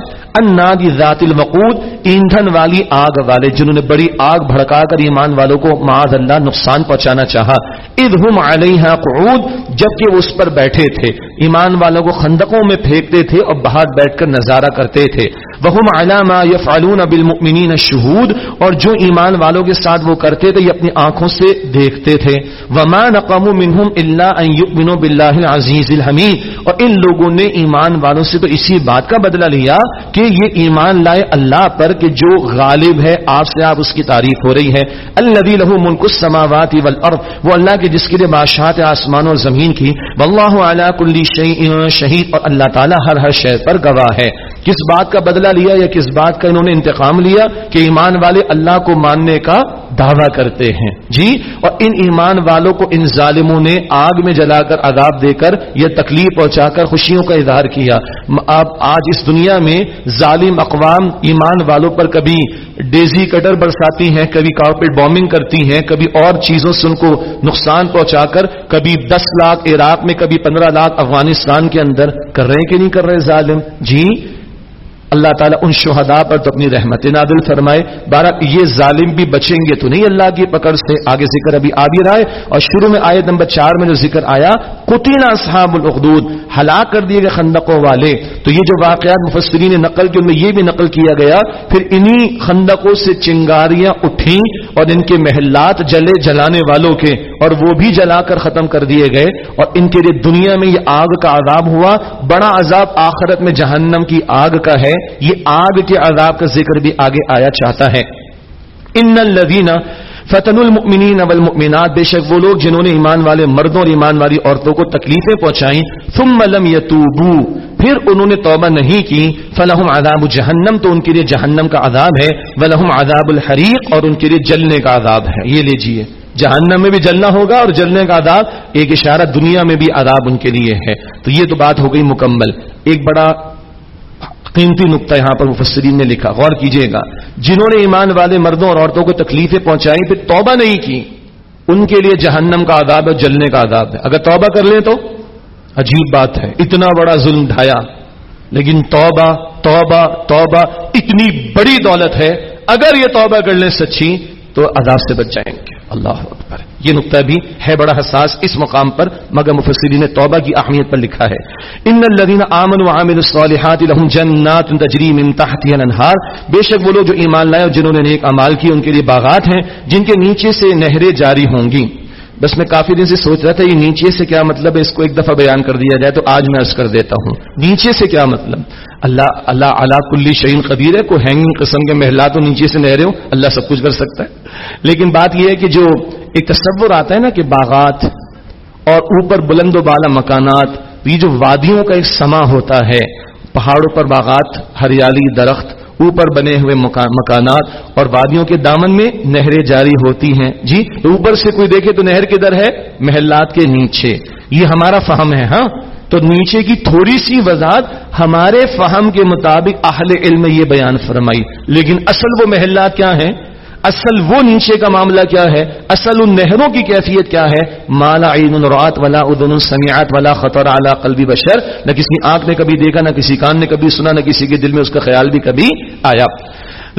انادی ذات الوقود ایندھن والی آگ والے، جنہوں نے بڑی آگ بھڑکا کر ایمان والوں کو معاذ اللہ نقصان پہنچانا چاہا۔ اد علیہ قعود جبکہ وہ اس پر بیٹھے تھے، ایمان والوں کو خندقوں میں پھینکتے تھے اور باہر بیٹھ کر نظارہ کرتے تھے۔ وہ علامہ یفعلون بالمؤمنین الشہود اور جو ایمان والوں کے ساتھ وہ کرتے تھے، یہ اپنی آنکھوں سے دیکھتے تھے۔ وما نقموا منهم الا ان يؤمنوا بالله العزيز الحمید اور ان لوگوں نے ایمان والوں سے تو اسی بات کا بدلہ لیا کہ یہ ایمان لائے اللہ پر کہ جو غالب ہے، آپ سے آپ اس کی تعریف ہو رہی ہے۔ الذي له ملك السماوات والارض وہ اللہ کے جس کے لیے بادشاہت آسمان اور زمین کی والله على كل شيء شہید اور اللہ تعالی ہر ہر شے پر گواہ ہے۔ کس بات کا بدلہ لیا یا کس بات کا انہوں نے انتقام لیا کہ ایمان والے اللہ کو ماننے کا دعویٰ کرتے ہیں۔ جی اور ان ایمان والوں کو ان ظالموں نے آگ میں جلا کر عذاب دے کر یہ تکلیف پہنچا کر خوشیوں کا اظہار کیا۔ اب آج اس دنیا میں ظالم اقوام ایمان والوں پر کبھی ڈیزی کٹر برساتی ہیں، کبھی کارپیٹ بامبنگ کرتی ہیں، کبھی اور چیزوں سے ان کو نقصان پہنچا کر کبھی دس لاکھ عراق میں، کبھی پندرہ لاکھ افغانستان کے اندر۔ کر رہے ہیں کہ نہیں کر رہے ظالم؟ جی اللہ تعالیٰ ان شہداء پر تو اپنی رحمت نادل فرمائے۔ بارہ یہ ظالم بھی بچیں گے تو نہیں اللہ کی پکڑ سے آگے ذکر ابھی آ بھی رہا ہے۔ اور شروع میں آیت نمبر چار میں جو ذکر آیا کتینا اصحاب الخدود ہلاک کر دیے گئے خندقوں والے۔ تو یہ جو واقعات مفسرین نے نقل کی ان میں یہ بھی نقل کیا گیا، پھر انہی خندقوں سے چنگاریاں اٹھیں اور ان کے محلات جلے جلانے والوں کے اور وہ بھی جلا کر ختم کر دیے گئے اور ان کے لیے دنیا میں یہ آگ کا عذاب ہوا۔ بڑا عذاب آخرت میں جہنم کی آگ کا ہے۔ یہ آگ کے عذاب کا ذکر بھی آگے آیا چاہتا ہے۔ ان الذین فتن المؤمنین والمؤمنات، بے شک وہ لوگ جنہوں نے ایمان والے مردوں اور ایمان والی عورتوں کو تکلیفیں پہنچائیں، ثم لم یتوبوا، پھر انہوں نے توبہ نہیں کی۔ فلہم عذاب جہنم، تو ان کے لیے جہنم کا عذاب ہے۔ ولہم عذاب الحریق، اور ان کے لیے جلنے کا عذاب ہے۔ یہ لیجیے۔ جہنم میں بھی جلنا ہوگا اور جلنے کا عذاب ایک اشارہ دنیا میں بھی عذاب ان کے لیے ہے۔ تو یہ تو بات ہو گئی مکمل۔ ایک بڑا قیمتی نقطہ یہاں پر مفسرین نے لکھا۔ غور کیجیے گا۔ جنہوں نے ایمان والے مردوں اور عورتوں کو تکلیفیں پہنچائی پھر توبہ نہیں کی۔ ان کے لیے جہنم کا عذاب ہے جلنے کا عذاب ہے۔ اگر توبہ کر لیں تو عجیب بات ہے۔ اتنا بڑا ظلم ڈھایا۔ لیکن توبہ توبہ توبہ اتنی بڑی دولت ہے۔ اگر یہ توبہ کر لیں سچی تو عذاب سے بچ جائیں گے۔ اللہ اکبر۔ یہ نقطہ بھی ہے بڑا حساس اس مقام پر، مگر مفسرین نے توبہ کی اہمیت پر لکھا ہے۔ ان الذين امنوا وعملوا الصالحات لهم جنات تجري من تحتها الانهار بے شک وہ لوگ جو ایمان لائے اور جنہوں نے نیک اعمال کیے، ان کے لیے باغات ہیں، جن کے نیچے سے نہریں جاری ہوں گی۔ بس میں کافی دن سے سوچ رہا تھا یہ نیچے سے کیا مطلب ہے اس کو ایک دفعہ بیان کر دیا جائے تو آج میں عرض کر دیتا ہوں۔ نیچے سے کیا مطلب؟ اللہ اللہ اللہ کلی شعین قدیر ہے، کوئی ہینگنگ قسم کے محلات نیچے سے نہرے ہو اللہ سب کچھ کر سکتا ہے۔ لیکن بات یہ ہے کہ جو ایک تصور آتا ہے نا کہ باغات اور اوپر بلند و بالا مکانات، یہ جو وادیوں کا ایک سما ہوتا ہے، پہاڑوں پر باغات، ہریالی درخت اوپر بنے ہوئے مکانات اور وادیوں کے دامن میں نہریں جاری ہوتی ہیں۔ جی اوپر سے کوئی دیکھے تو نہر کدھر ہے؟ محلات کے نیچے۔ یہ ہمارا فہم ہے ہاں؟ تو نیچے کی تھوڑی سی وضاحت ہمارے فہم کے مطابق اہل علم یہ بیان فرمائی۔ لیکن اصل وہ محلات کیا ہیں؟ اصل وہ نیچے کا معاملہ کیا ہے؟ اصل ان نہروں کی کیفیت کیا ہے؟ مالا عین الرات والا ادن السمیات والا خطر اعلیٰ قلبی بشر، نہ کسی آنکھ نے کبھی دیکھا، نہ کسی کان نے کبھی سنا، نہ کسی کے دل میں اس کا خیال بھی کبھی آیا۔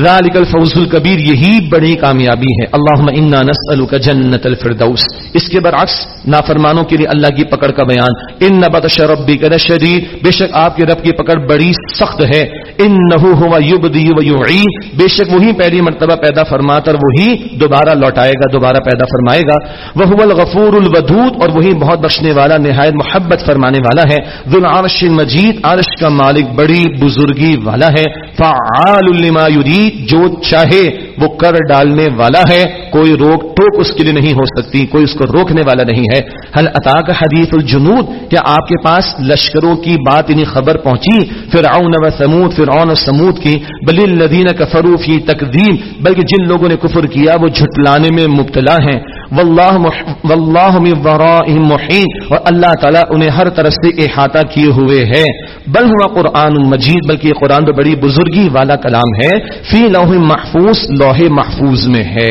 ذالک الفوز الکبیر یہی بڑی کامیابی ہے۔ اللہم انا نسألک جنت الفردوس۔ اس کے برعکس، نافرمانوں کے لیے اللہ کی پکڑ کا بیان۔ ان بطش ربک لشدید۔ بے شک آپ کے رب کی پکڑ بڑی سخت ہے۔ انه هو یبدی و یعید بے شک وہی پہلی مرتبہ پیدا فرما کر وہی دوبارہ لوٹائے گا، دوبارہ پیدا فرمائے گا۔ وہ الغفور الودود اور وہی بہت بخشنے والا، نہایت محبت فرمانے والا ہے۔ ذو العرش المجید، عرش کا مالک، بڑی بزرگی والا ہے۔ فعال لما یرید جو چاہے وہ کر ڈالنے والا ہے، کوئی روک ٹوک اس کے لیے نہیں ہو سکتی، کوئی اس کو روکنے والا نہیں ہے۔ حل عطا کا حدیث الجنود؟ کیا آپ کے پاس لشکروں کی بات یعنی خبر پہنچی؟ فرعون و سمود فرعون و سمود کی۔ بل الذین کفروا فی بلکہ جن لوگوں نے کفر کیا، وہ جھٹلانے میں مبتلا ہیں۔ واللہ مح... واللہ من محیط، اور اللہ تعالیٰ انہیں ہر طرف سے احاطہ کیے ہوئے ہے بل ہوا قرآن مجید، بلکہ قرآن تو بڑی بزرگی والا کلام ہے۔ فی لوح محفوظ محفوظ میں ہے۔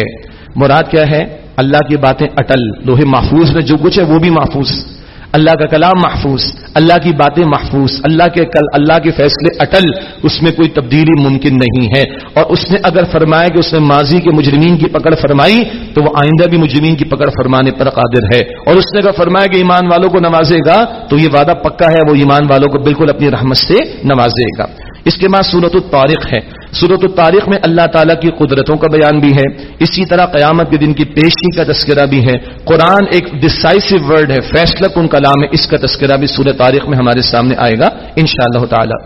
مراد کیا ہے؟ اللہ کی باتیں اٹل لوح محفوظ میں جو کچھ ہے وہ بھی محفوظ۔ اللہ کا کلام محفوظ، اللہ کی باتیں محفوظ، اللہ کے کل، اللہ کے فیصلے اٹل، اس میں کوئی تبدیلی ممکن نہیں ہے۔ اور اس نے اگر فرمایا کہ اس نے ماضی کے مجرمین کی پکڑ فرمائی، تو وہ آئندہ بھی مجرمین کی پکڑ فرمانے پر قادر ہے۔ اور اس نے اگر فرمایا کہ ایمان والوں کو نوازے گا، تو یہ وعدہ پکا ہے، وہ ایمان والوں کو بالکل اپنی رحمت سے نوازے گا۔ اس کے بعد صورت الطارق ہے۔ صورت الطارق میں اللہ تعالیٰ کی قدرتوں کا بیان بھی ہے۔ اسی طرح قیامت کے دن کی پیشی کا تذکرہ بھی ہے۔ قرآن ایک ڈسائسو ورڈ ہے۔ فیصلہ کن کلام ہے۔ اس کا تذکرہ بھی سورہ تاریخ میں ہمارے سامنے آئے گا ان شاء اللہ تعالی۔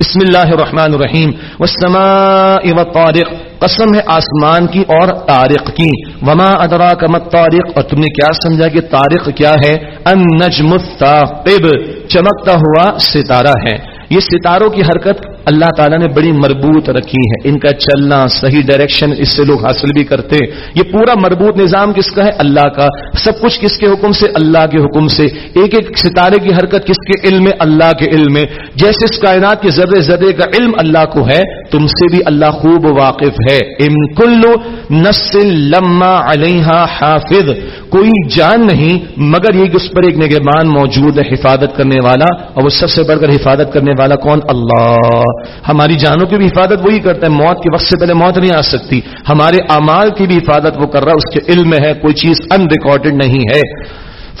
بسم اللہ الرحمن الرحیم۔ والسماء والطارق۔ قسم ہے آسمان کی اور طارق کی۔ وما ادرا کمت طارق اور تم نے کیا سمجھا کہ طارق کیا ہے؟ ان نجم الثاقب۔ چمکتا ہوا ستارہ ہے۔ یہ ستاروں کی حرکت اللہ تعالیٰ نے بڑی مربوط رکھی ہے ان کا چلنا صحیح ڈائریکشن اس سے لوگ حاصل بھی کرتے۔ یہ پورا مربوط نظام کس کا ہے؟ اللہ کا۔ سب کچھ کس کے حکم سے؟ اللہ کے حکم سے۔ ایک ایک ستارے کی حرکت کس کے علم اللہ کے علم میں۔ جیسے اس کائنات کے ذرے ذرے کا علم اللہ کو ہے، تم سے بھی اللہ خوب واقف ہے۔ ام کلو نسل لما علیہ حافظ۔ کوئی جان نہیں، مگر یہ کہ اس پر ایک نگہبان موجود ہے حفاظت کرنے والا۔ اور وہ سب سے بڑھ کر حفاظت کرنے والا کون؟ اللہ۔ ہماری جانوں کی بھی حفاظت وہی کرتا ہے، موت کے وقت سے پہلے موت نہیں آ سکتی۔ ہمارے امال کی بھی حفاظت وہ کر رہا ہے، اس کے علم ہے، کوئی چیز ان ریکارڈڈ نہیں ہے۔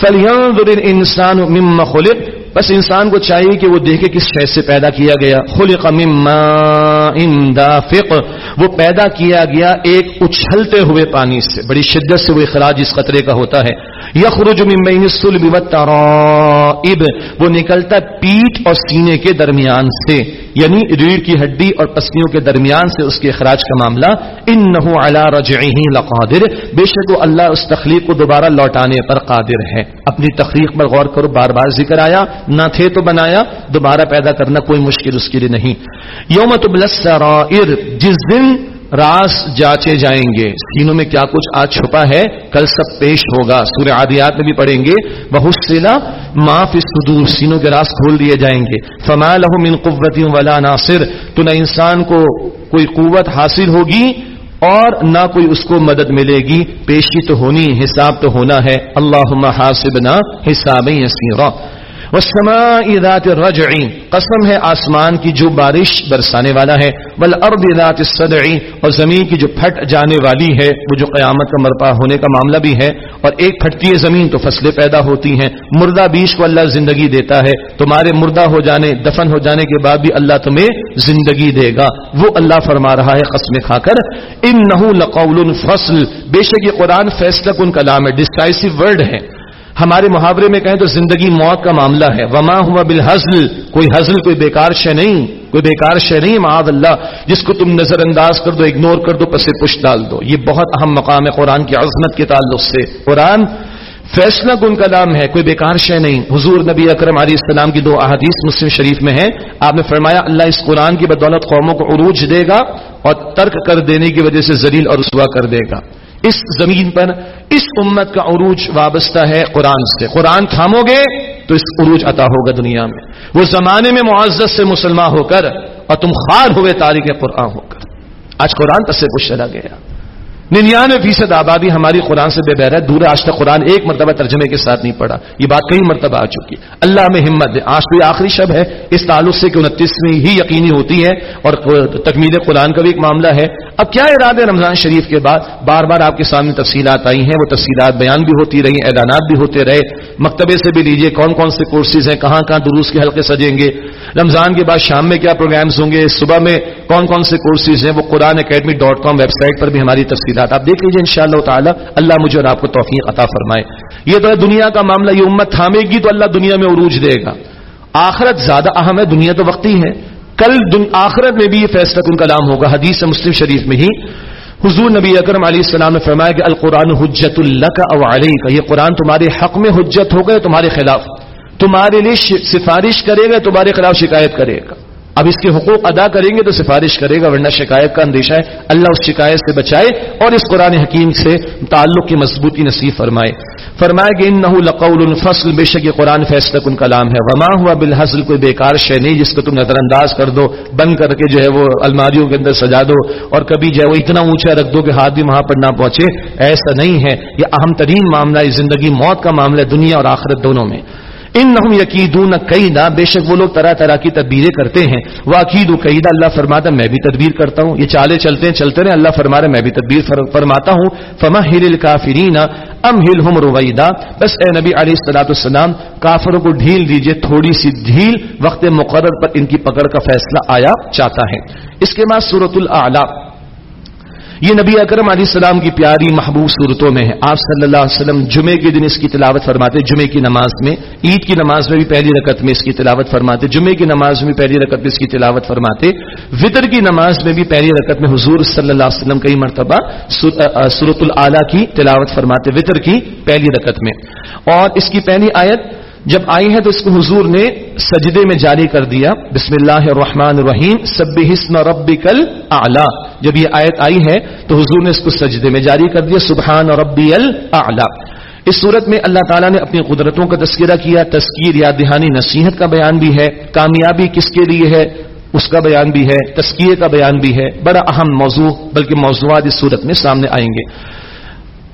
فلیانظر انسان مما خلق۔ بس انسان کو چاہیے کہ وہ دیکھے کس شے سے پیدا کیا گیا۔ خلق مما دافق۔ وہ پیدا کیا گیا ایک اچھلتے ہوئے پانی سے، بڑی شدت سے وہ اخراج اس خطرے کا ہوتا ہے۔ یخرج من بین الصلب والترائب، وہ نکلتا پیٹ اور سینے کے درمیان سے یعنی ریڑھ کی ہڈی اور پسلیوں کے درمیان سے اس کے اخراج کا معاملہ۔ انه علی رجعه لقادر، بے شک وہ اللہ اس تخلیق کو دوبارہ لوٹانے پر قادر ہے۔ اپنی تخلیق پر غور کرو، بار بار ذکر آیا، نہ تھے تو بنایا، دوبارہ پیدا کرنا کوئی مشکل اس کے لیے نہیں۔ یوم تبلس سرائر جس دن راز جاچے جائیں گے۔ سینوں میں کیا کچھ آج چھپا ہے؟ کل سب پیش ہوگا۔ سورہ عادیات میں بھی پڑھیں گے۔ بہت سلا معاف صدور سینوں کے راز کھول دیے جائیں گے۔ فما لہو من قوت ولا ناصر۔ تو نہ انسان کو کوئی قوت حاصل ہوگی اور نہ کوئی اس کو مدد ملے گی۔ پیشی تو ہونی، حساب تو ہونا ہے۔ اللہ حاسبنا حساب یسیرا۔ والسماء ذات الرجع. قسم ہے آسمان کی جو بارش برسانے والا ہے، والارض ذات الصدع. اور زمین کی جو پھٹ جانے والی ہے، وہ جو قیامت کا مرپا ہونے کا معاملہ بھی ہے۔ اور ایک پھٹتی ہے زمین تو فصلیں پیدا ہوتی ہیں۔ مردہ بیش کو اللہ زندگی دیتا ہے۔ تمہارے مردہ ہو جانے، دفن ہو جانے کے بعد بھی اللہ تمہیں زندگی دے گا۔ وہ اللہ فرما رہا ہے قسم کھا کر۔ انه لقول فصل بے شک یہ قرآن فیصلہ کن کلام ہے۔ ڈسکائسو ورڈ ہے۔ ہمارے محاورے میں کہیں تو زندگی موت کا معاملہ ہے۔ وما ہوا بالحزل۔ کوئی حزل، کوئی بیکار شے نہیں۔ کوئی بیکار شے نہیں، معاذ اللہ۔ جس کو تم نظر انداز کر دو اگنور کر دو، پسے پش ڈال دو۔ یہ بہت اہم مقام ہے قرآن کی عظمت کے تعلق سے۔ قرآن فیصلہ کن کا نام ہے، کوئی بیکار شے نہیں۔ حضور نبی اکرم علیہ السلام کی دو احادیث مسلم شریف میں ہے آپ نے فرمایا، اللہ اس قرآن کی بدولت قوموں کو عروج دے گا اور ترک کر دینے کی وجہ سے زلیل اور رسوا کر دے گا۔ اس زمین پر اس امت کا عروج وابستہ ہے قرآن سے۔ قرآن تھامو گے تو اس عروج عطا ہوگا دنیا میں۔ وہ زمانے میں معزز سے مسلمان ہو کر اور تم خار ہوئے تاریخ قرآن ہو کر۔ آج قرآن تصے کچھ چلا گیا۔ ننانوے فیصد آبادی ہماری قرآن سے بے بہر ہے۔ دور آج تک قرآن ایک مرتبہ ترجمے کے ساتھ نہیں پڑا یہ بات کئی مرتبہ آ چکی ہے۔ اللہ میں ہمت دے۔ آج تو یہ آخری شب ہے۔ اس تعلق سے کہ انتیسویں ہی یقینی ہوتی ہے اور تکمیل قرآن کا بھی ایک معاملہ ہے۔ اب کیا ارادہ رمضان شریف کے بعد؟ بار بار آپ کے سامنے تفصیلات آئی ہیں، وہ تفصیلات بیان بھی ہوتی رہی، اعلانات بھی ہوتے رہے۔ مکتبے سے بھی لیجیے کون کون سے کورسز ہیں، کہاں کہاں دروس کے حلقے سجیں گے۔ رمضان کے بعد شام میں کیا پروگرامز ہوں گے؟ صبح میں کون کون سے کورسز ہیں؟ وہ Quran Academy dot com website پر بھی ہماری تفصیلات آپ دیکھ لیجیے ان شاء اللہ تعالیٰ۔ اللہ مجھے اور آپ کو توفیق عطا فرمائے۔ یہ تو دنیا کا معاملہ، یہ امت تھامے گی تو اللہ دنیا میں عروج دے گا۔ آخرت زیادہ اہم ہے، دنیا تو وقتی ہے۔ کل آخرت میں بھی یہ فیصلہ کن کلام ہوگا، حدیث مسلم شریف میں ہی۔ حضور نبی اکرم علیہ السلام نے فرمایا کہ القرآن حجت اللہ کا علیہ کا یہ قرآن تمہارے حق میں حجت ہوگا تمہارے خلاف۔ تمہارے لیے سفارش کرے گا، تمہارے خلاف شکایت کرے گا۔ اب اس کے حقوق ادا کریں گے تو سفارش کرے گا، ورنہ شکایت کا اندیشہ ہے۔ اللہ اس شکایت سے بچائے اور اس قرآن حکیم سے تعلق کی مضبوطی نصیب فرمائے۔ فرمائے کہ ان نہ لقول الفصل، بے شک یہ قرآن فیصلہ کن کلام ہے۔ وما ہوا بالحصل کوئی بیکار شے نہیں جس کو تم نظر انداز کر دو، بند کر کے جو ہے وہ الماریوں کے اندر سجا دو اور کبھی جو ہے وہ اتنا اونچا رکھ دو کہ ہاتھ بھی وہاں پر نہ پہنچے۔ ایسا نہیں ہے، یہ اہم ترین معاملہ ہے، زندگی موت کا معاملہ ہے، دنیا اور آخرت دونوں میں۔ ان نہ یقیدون قیدا بے شک وہ لوگ طرح طرح کی تدبیریں کرتے ہیں۔ وہ عقید و قیدا اللہ فرماتا میں بھی تدبیر کرتا ہوں۔ یہ چالے چلتے ہیں، چلتے رہے اللہ فرما رہے میں بھی تدبیر فرماتا ہوں۔ فما ہل الکافرین ام ہل ہم رویدا بس اے نبی علیہ السلاۃ السلام، کافروں کو ڈھیل دیجیے، تھوڑی سی ڈھیل وقت مقرر پر ان کی پکڑ کا فیصلہ آیا چاہتا ہے۔ اس کے بعد صورت العلیٰ یہ نبی اکرم علیہ السلام کی پیاری محبوب صورتوں میں ہے۔ آپ صلی اللہ علیہ وسلم جمعے کے دن اس کی تلاوت فرماتے، جمعے کی نماز میں، عید کی نماز میں بھی پہلی رکعت میں اس کی تلاوت فرماتے، جمعے کی نماز میں بھی پہلی رکعت میں اس کی تلاوت فرماتے۔ وطر کی نماز میں بھی پہلی رکعت میں حضور صلی اللہ علیہ وسلم کئی مرتبہ صورت العلیٰ کی تلاوت فرماتے، وطر کی پہلی رکعت میں۔ اور اس کی پہلی آیت جب آئی ہے تو اس کو حضور نے سجدے میں جاری کر دیا۔ بسم اللہ الرحمن الرحیم۔ سب حسن ربی کل جب یہ آیت آئی ہے تو حضور نے اس کو سجدے میں جاری کر دیا۔ سبحان ربی العلی اس صورت میں اللہ تعالیٰ نے اپنی قدرتوں کا تذکرہ کیا۔ تذکیر یا دہانی نصیحت کا بیان بھی ہے۔ کامیابی کس کے لیے ہے؟ اس کا بیان بھی ہے۔ تذکیے کا بیان بھی ہے۔ بڑا اہم موضوع، بلکہ موضوعات اس صورت میں سامنے آئیں گے۔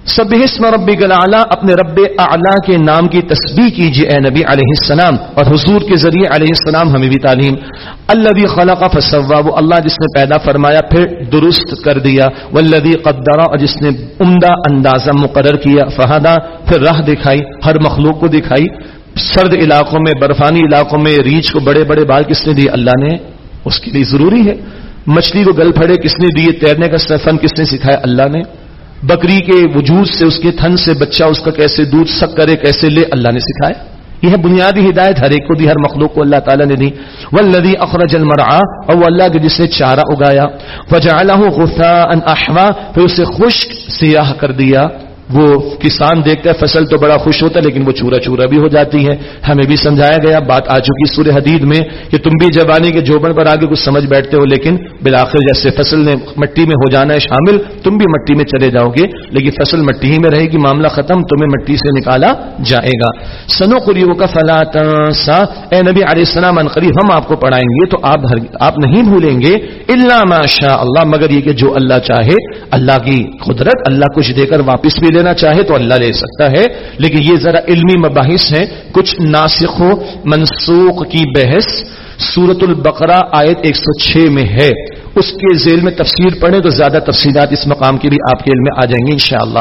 سب اسم رب گلا اپنے رب اعلیٰ کے نام کی تسبیح کیجیے اے نبی علیہ السلام، اور حضور کے ذریعے علیہ السلام ہمیں بھی تعلیم۔ اللہ بھی خلا کا فصوا وہ اللہ جس نے پیدا فرمایا، پھر درست کر دیا۔ ولدی قدرا اور جس نے عمدہ اندازہ مقرر کیا۔ فہدا، پھر راہ دکھائی، ہر مخلوق کو دکھائی۔ سرد علاقوں میں، برفانی علاقوں میں ریچھ کو بڑے بڑے بال کس نے دیے؟ اللہ نے۔ اس کے لیے ضروری ہے۔ مچھلی کو گل پھڑے، کس نے دیے؟ تیرنے کا فن کس نے سکھایا؟ اللہ نے۔ بکری کے وجود سے، اس کے تھن سے بچہ اس کا کیسے دودھ سک کرے، کیسے لے، اللہ نے سکھایا یہ ہے بنیادی ہدایت، ہر ایک کو دی، ہر مخلوق کو اللہ تعالیٰ نے دی۔ وہ لدی اخرج المرا اور وہ اللہ کے جس نے چارہ اگایا۔ وجہ احوا پھر اسے خشک سیاہ کر دیا۔ وہ کسان دیکھتا ہے فصل تو بڑا خوش ہوتا ہے، لیکن وہ چورا چورا بھی ہو جاتی ہے ہمیں بھی سمجھایا گیا، بات آ چکی سورہ حدید میں کہ تم بھی جبانی کے جوبن پر آگے کچھ سمجھ بیٹھتے ہو، لیکن بالآخر جیسے فصل نے مٹی میں ہو جانا ہے شامل، تم بھی مٹی میں چلے جاؤ گے۔ لیکن فصل مٹی ہی میں رہے گی، معاملہ ختم، تمہیں مٹی سے نکالا جائے گا۔ سنو قریو کا فلا اے نبی علیہ السلام قریب، ہم آپ کو پڑھائیں گے تو آپ آپ نہیں بھولیں گے۔ اللہ ماشاء اللہ، مگر یہ کہ جو اللہ چاہے، اللہ کی قدرت، اللہ کچھ دے کر واپس بھی لینا چاہے تو اللہ لے سکتا ہے، لیکن یہ ذرا علمی مباحث ہیں۔ کچھ ناسخ و منسوخ کی بحث سورت البقرہ آیت 106 میں ہے۔ اس کے ذیل میں تفسیر پڑھیں تو زیادہ تفصیلات اس مقام کی بھی آپ کے علم میں آ جائیں گے انشاءاللہ۔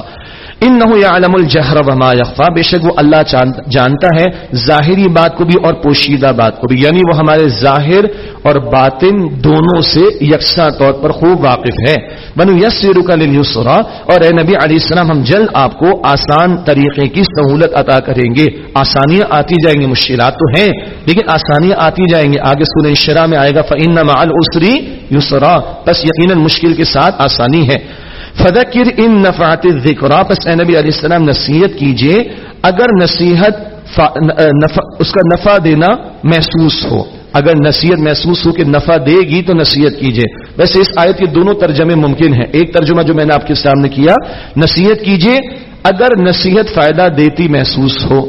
ان نہ عالم الجہر وما یخفا، بے شک وہ اللہ جانتا ہے، ظاہری بات کو بھی اور پوشیدہ بات کو بھی۔ یعنی وہ ہمارے ظاہر اور باطن دونوں سے یکساں طور پر خوب واقف ہے۔ بنو یس کا یسرا اور اے نبی علیہ السلام، ہم جلد آپ کو آسان طریقے کی سہولت عطا کریں گے۔ آسانیاں آتی جائیں گی، مشکلات تو ہیں، لیکن آسانیاں آتی جائیں گی۔ آگے سورہ شرح میں آئے گا فعین مال اسری یسرا۔ بس یقیناً مشکل کے ساتھ آسانی ہے۔ فدکر ان نفعات ذکر پس اے نبی علیہ السلام نصیحت کیجیے، اگر نصیحت اس کا نفع دینا محسوس ہو۔ اگر نصیحت محسوس ہو کہ نفع دے گی تو نصیحت کیجیے۔ ویسے اس آیت کے دونوں ترجمے ممکن ہیں۔ ایک ترجمہ جو میں نے آپ کے سامنے کیا، نصیحت کیجیے، اگر نصیحت فائدہ دیتی محسوس ہو۔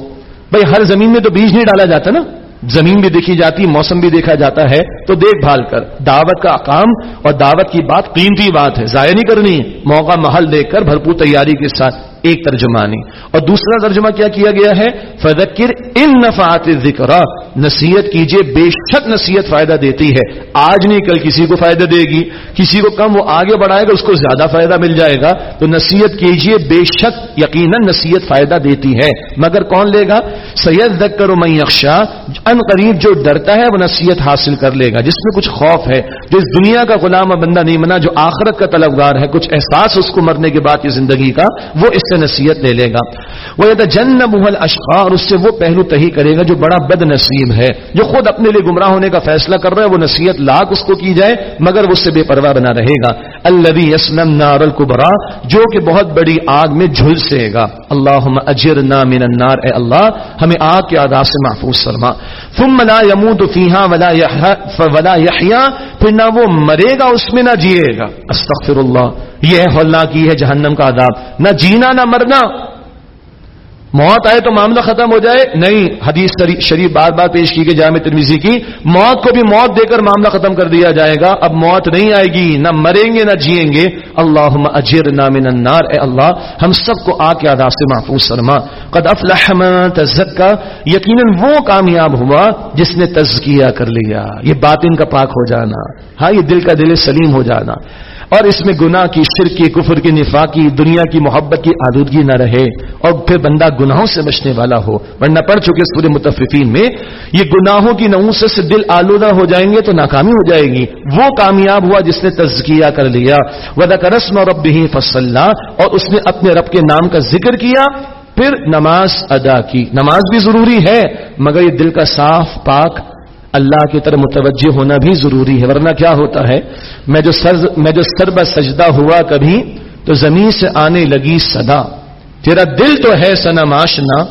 بھائی ہر زمین میں تو بیج نہیں ڈالا جاتا نا۔ زمین بھی دیکھی جاتی، موسم بھی دیکھا جاتا ہے، تو دیکھ بھال کر۔ دعوت کا کام اور دعوت کی بات قیمتی بات ہے، ضائع نہیں کرنی۔ موقع محل دیکھ کر بھرپور تیاری کے ساتھ ایک ترجمانی اور دوسرا ترجمہ کیا کیا گیا ہے؟ فذکر ان نفعات ذکر نصیحت کیجیے، بے شک نصیحت فائدہ دیتی ہے۔ آج نہیں، کل کسی کو فائدہ دے گی۔ کسی کو کم وہ آگے بڑھائے گا، اس کو زیادہ فائدہ مل جائے گا۔ تو نصیحت کیجیے، بے شک یقیناً نصیحت فائدہ دیتی ہے۔ مگر کون لے گا؟ سید ذکر و میخشا ان قریب جو ڈرتا ہے وہ نصیحت حاصل کر لے گا، جس میں کچھ خوف ہے جو اس دنیا کا غلام بندہ نہیں منا جو آخرت کا طلبگار ہے، کچھ احساس اس کو مرنے کے بعد کی زندگی کا، وہ اس سے نصیحت لے لے گا۔ وہ جن محل اشقا اور اس سے وہ پہلو تہی کرے گا جو بڑا بد نصیب ہے، جو خود اپنے لیے گمراہ ہونے کا فیصلہ کر رہا ہے، وہ نصیحت لاکھ اس کو کی جائے، مگر وہ اس سے بے پرواہ بنا رہے گا۔ البی یسنم نار القبرا جو کہ بہت بڑی آگ میں جھلسے گا۔ اللہ اجر من النار، اے اللہ ہمیں آگ کے آداب سے محفوظ فرما۔ ثم لا يموت تو ولا ولا یحیا پھر نہ وہ مرے گا، اس میں نہ جیے گا۔ استغفر اللہ، یہ اللہ کی ہے جہنم کا آداب۔ نہ جینا، نہ مرنا۔ موت آئے تو معاملہ ختم ہو جائے۔ نہیں، حدیث شریف بار بار پیش کی گئی جامع ترمیزی کی۔ موت کو بھی موت دے کر معاملہ ختم کر دیا جائے گا۔ اب موت نہیں آئے گی، نہ مریں گے، نہ جیئیں گے۔ اللہ اجر نامن النار۔ اے اللہ، ہم سب کو آ کے آداب سے محفوظ فرما۔ قد افلح من تزکا۔ یقیناً وہ کامیاب ہوا جس نے تزکیہ کر لیا۔ یہ باطن کا پاک ہو جانا۔ ہاں یہ دل کا دل سلیم ہو جانا۔ اور اس میں گناہ کی، شرک کی، کفر کی نفاقی دنیا کی، محبت کی آلودگی نہ رہے اور پھر بندہ گناہوں سے بچنے والا ہو۔ ورنہ پڑ چکے اس پورے متفقین میں، یہ گناہوں کی نوس سے دل آلودہ ہو جائیں گے تو ناکامی ہو جائے گی۔ وہ کامیاب ہوا جس نے تزکیہ کر لیا۔ ودا کا رسم اور رب ہی فصلہ اور اس نے اپنے رب کے نام کا ذکر کیا۔ پھر نماز ادا کی۔ نماز بھی ضروری ہے، مگر یہ دل کا صاف، پاک اللہ کی طرف متوجہ ہونا بھی ضروری ہے، ورنہ کیا ہوتا ہے؟ میں جو سر، میں جو سر بس سجدہ ہوا کبھی، تو زمین سے آنے لگی صدا۔ تیرا دل تو ہے سنا معاشنا،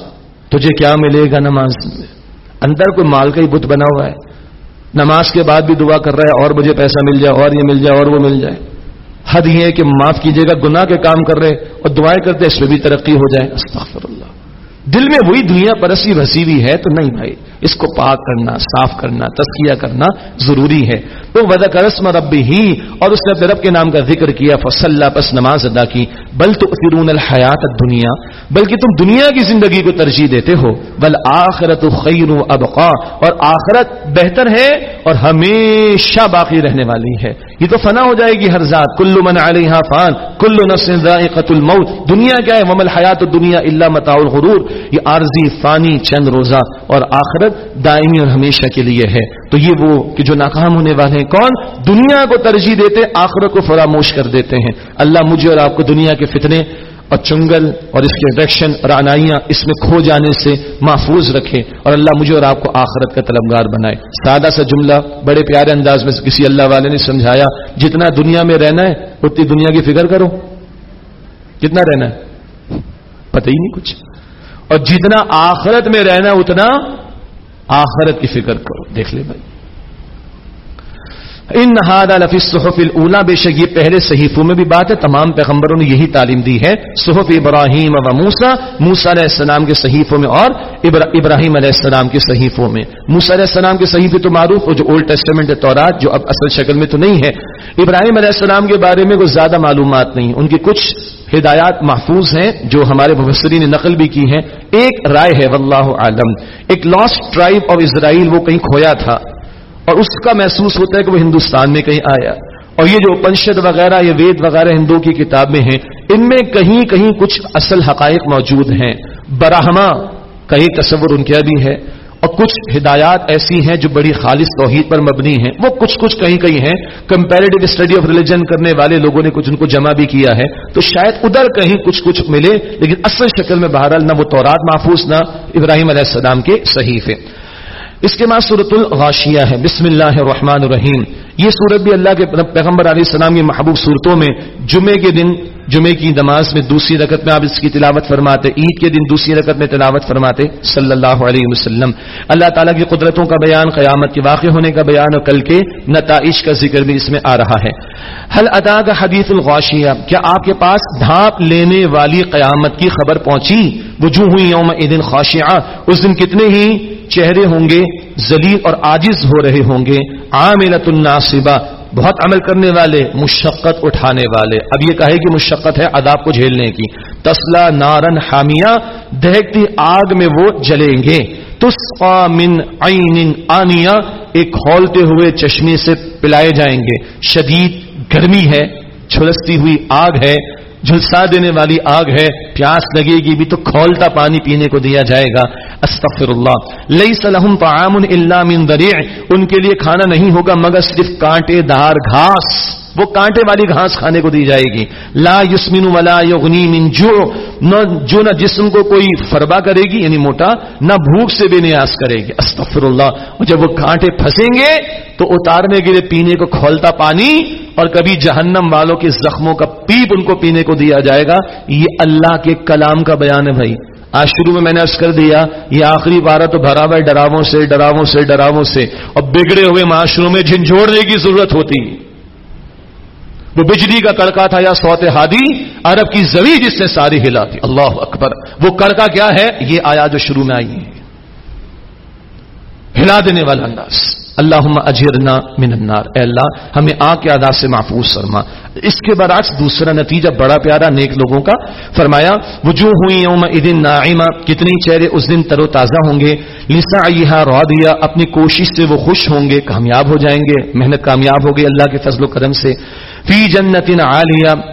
تجھے کیا ملے گا نماز؟ میں اندر کوئی مال کا ہی بت بنا ہوا ہے۔ نماز کے بعد بھی دعا کر رہا ہے، اور مجھے پیسہ مل جائے، اور یہ مل جائے، اور وہ مل جائے۔ حد یہ کہ معاف کیجیے گا، گناہ کے کام کر رہے، اور دعائیں کرتے اس میں بھی ترقی ہو جائے۔ استغفر اللہ۔ دل میں وہی دنیا پرسی بسی ہوئی ہے تو نہیں بھائی، اس کو پاک کرنا، صاف کرنا تسکیہ کرنا ضروری ہے۔ تو ودا کرسم رب ہی اور اس نے اپنے رب کے نام کا ذکر کیا فصل پس نماز ادا کی۔ بل تو فرون الحیات دنیا بلکہ تم دنیا کی زندگی کو ترجیح دیتے ہو۔ بل آخرت خیر ابقا، اور آخرت بہتر ہے اور ہمیشہ باقی رہنے والی ہے۔ یہ تو فنا ہو جائے گی ہر ذات۔ کلو من علیہ فان کلو نفس ذائقۃ الموت۔ دنیا کیا ہے؟ ممل حیات دنیا اللہ متاع الغرور۔ یہ عارضی فانی چند روزہ اور آخرت دائمی اور ہمیشہ کے لیے ہے۔ تو یہ وہ کہ جو ناکام ہونے والے ہیں کون؟ دنیا کو ترجیح دیتے، آخرت کو فراموش کر دیتے ہیں۔ اللہ مجھے اور آپ کو دنیا کے فتنے اور چنگل اور اس کے ڈائریکشن اور آنائیاں اس میں کھو جانے سے محفوظ رکھے اور اللہ مجھے اور آپ کو آخرت کا طلبگار بنائے۔ سادہ سا جملہ بڑے پیارے انداز میں کسی اللہ والے نے سمجھایا، جتنا دنیا میں رہنا ہے، اتنی دنیا کی فکر کرو۔ کتنا رہنا ہے؟ پتہ ہی نہیں کچھ۔ اور جتنا آخرت میں رہنا اتنا آخرت کی فکر کرو۔ دیکھ لے بھائی۔ ان نہاد لفی صحف الا بے شک یہ پہلے صحیفوں میں بھی بات ہے، تمام پیغمبروں نے یہی تعلیم دی ہے۔ صحف ابراہیم و موسا موسا علیہ السلام کے صحیفوں میں اور ابراہیم علیہ السلام کے صحیفوں میں۔ موسا علیہ السلام کے صحیفے تو معروف جو اولڈ ٹیسٹمنٹ تورات، جو اب اصل شکل میں تو نہیں ہے۔ ابراہیم علیہ السلام کے بارے میں کوئی زیادہ معلومات نہیں ان کی کچھ ہدایات محفوظ ہیں، جو ہمارے مبصری نے نقل بھی کی ہیں۔ ایک رائے ہے، واللہ عالم ایک لاسٹ ٹرائب آف اسرائیل وہ کہیں کھویا تھا۔ اور اس کا محسوس ہوتا ہے کہ وہ ہندوستان میں کہیں آیا۔ اور یہ جو پنشد وغیرہ، یہ وید وغیرہ ہندو کی کتابیں ہیں، ان میں کہیں کہیں کچھ اصل حقائق موجود ہیں۔ براہما کا ایک تصور ان کا بھی ہے اور کچھ ہدایات ایسی ہیں جو بڑی خالص توحید پر مبنی ہیں۔ وہ کچھ کچھ کہیں کہیں ہیں۔ کمپیریٹو اسٹڈی آف ریلیجن کرنے والے لوگوں نے کچھ ان کو جمع بھی کیا ہے۔ تو شاید ادھر کہیں کچھ کچھ ملے، لیکن اصل شکل میں بہرحال نہ وہ تورات محفوظ، نہ ابراہیم علیہ السلام کے صحیح ہے اس کے بعد صورت الغاشیہ ہے۔ بسم اللہ الرحمن الرحیم۔ یہ صورت بھی اللہ کے پیغمبر علیہ السلام کی محبوب صورتوں میں جمعے کے دن جمعے کی نماز میں دوسری رکعت میں آپ اس کی تلاوت فرماتے، عید کے دن دوسری رکعت میں تلاوت فرماتے، صلی اللہ علیہ وسلم۔ اللہ تعالیٰ کی قدرتوں کا بیان، قیامت کے واقع ہونے کا بیان اور کل کے نتائج کا ذکر بھی اس میں آ رہا ہے۔ حل ادا کا حدیث الغاشیہ؟ کیا آپ کے پاس ڈھانپ لینے والی قیامت کی خبر پہنچی؟ وجوہ ہوئی یوم عید خاشیہ اس دن کتنے ہی چہرے ہوں گے؟ زلیل اور آجز ہو رہے ہوں گے۔ عاملت الناصبہ۔ بہت عمل کرنے والے، مشقت اٹھانے والے۔ اب یہ کہے کہ مشقت ہے عذاب کو جھیلنے کی۔ تسلا نارن حامیہ دہتی آگ میں وہ جلیں گے۔ تسقا من عین آنیا ایک کھولتے ہوئے چشمے سے پلائے جائیں گے۔ شدید گرمی ہے، چھلستی ہوئی آگ ہے۔ جھلسا دینے والی آگ ہے، پیاس لگے گی بھی تو کھولتا پانی پینے کو دیا جائے گا۔ استغفر اللہ لئی سلحم طعام الا من ذریع۔ ان کے لیے کھانا نہیں ہوگا مگر صرف کانٹے دار گھاس۔ وہ کانٹے والی گھاس کھانے کو دی جائے گی۔ لا یسمن ولا یغنی من جو نہ جو نہ جسم کو کوئی فربا کرے گی یعنی موٹا، نہ بھوک سے بے نیاز کرے گی۔ استغفر اللہ جب وہ کانٹے پھنسیں گے، تو اتارنے کے لیے پینے کو کھولتا پانی، اور کبھی جہنم والوں کے زخموں کا پیپ ان کو پینے کو دیا جائے گا۔ یہ اللہ کے کلام کا بیان ہے بھائی۔ آج شروع میں میں نے کر دیا، یہ آخری بارہ تو بھرا ہوا ڈراووں سے ڈراووں سے ڈراووں سے۔ اور بگڑے ہوئے معاشروں میں جھنجھوڑنے کی ضرورت ہوتی۔ وہ بجلی کا کڑکا تھا یا سوتے ہادی، عرب کی زوی جس سے ساری ہلا تھی۔ اللہ اکبر۔ وہ کڑکا کیا ہے؟ یہ آیا جو شروع میں آئی ہے۔ ہلا دینے والا انداز اللہ اجرنا من النار۔ اے اللہ، ہمیں آ کے ادا سے محفوظ فرما۔ اس کے برعکس دوسرا نتیجہ بڑا پیارا نیک لوگوں کا۔ فرمایا وہ جو ہوئی یوم ادن نائمہ کتنی چہرے اس دن تر و تازہ ہوں گے۔ لسا را دیا اپنی کوشش سے وہ خوش ہوں گے، کامیاب ہو جائیں گے۔ محنت کامیاب ہوگی اللہ کے فضل و کرم سے۔ فی جنت عالیہ،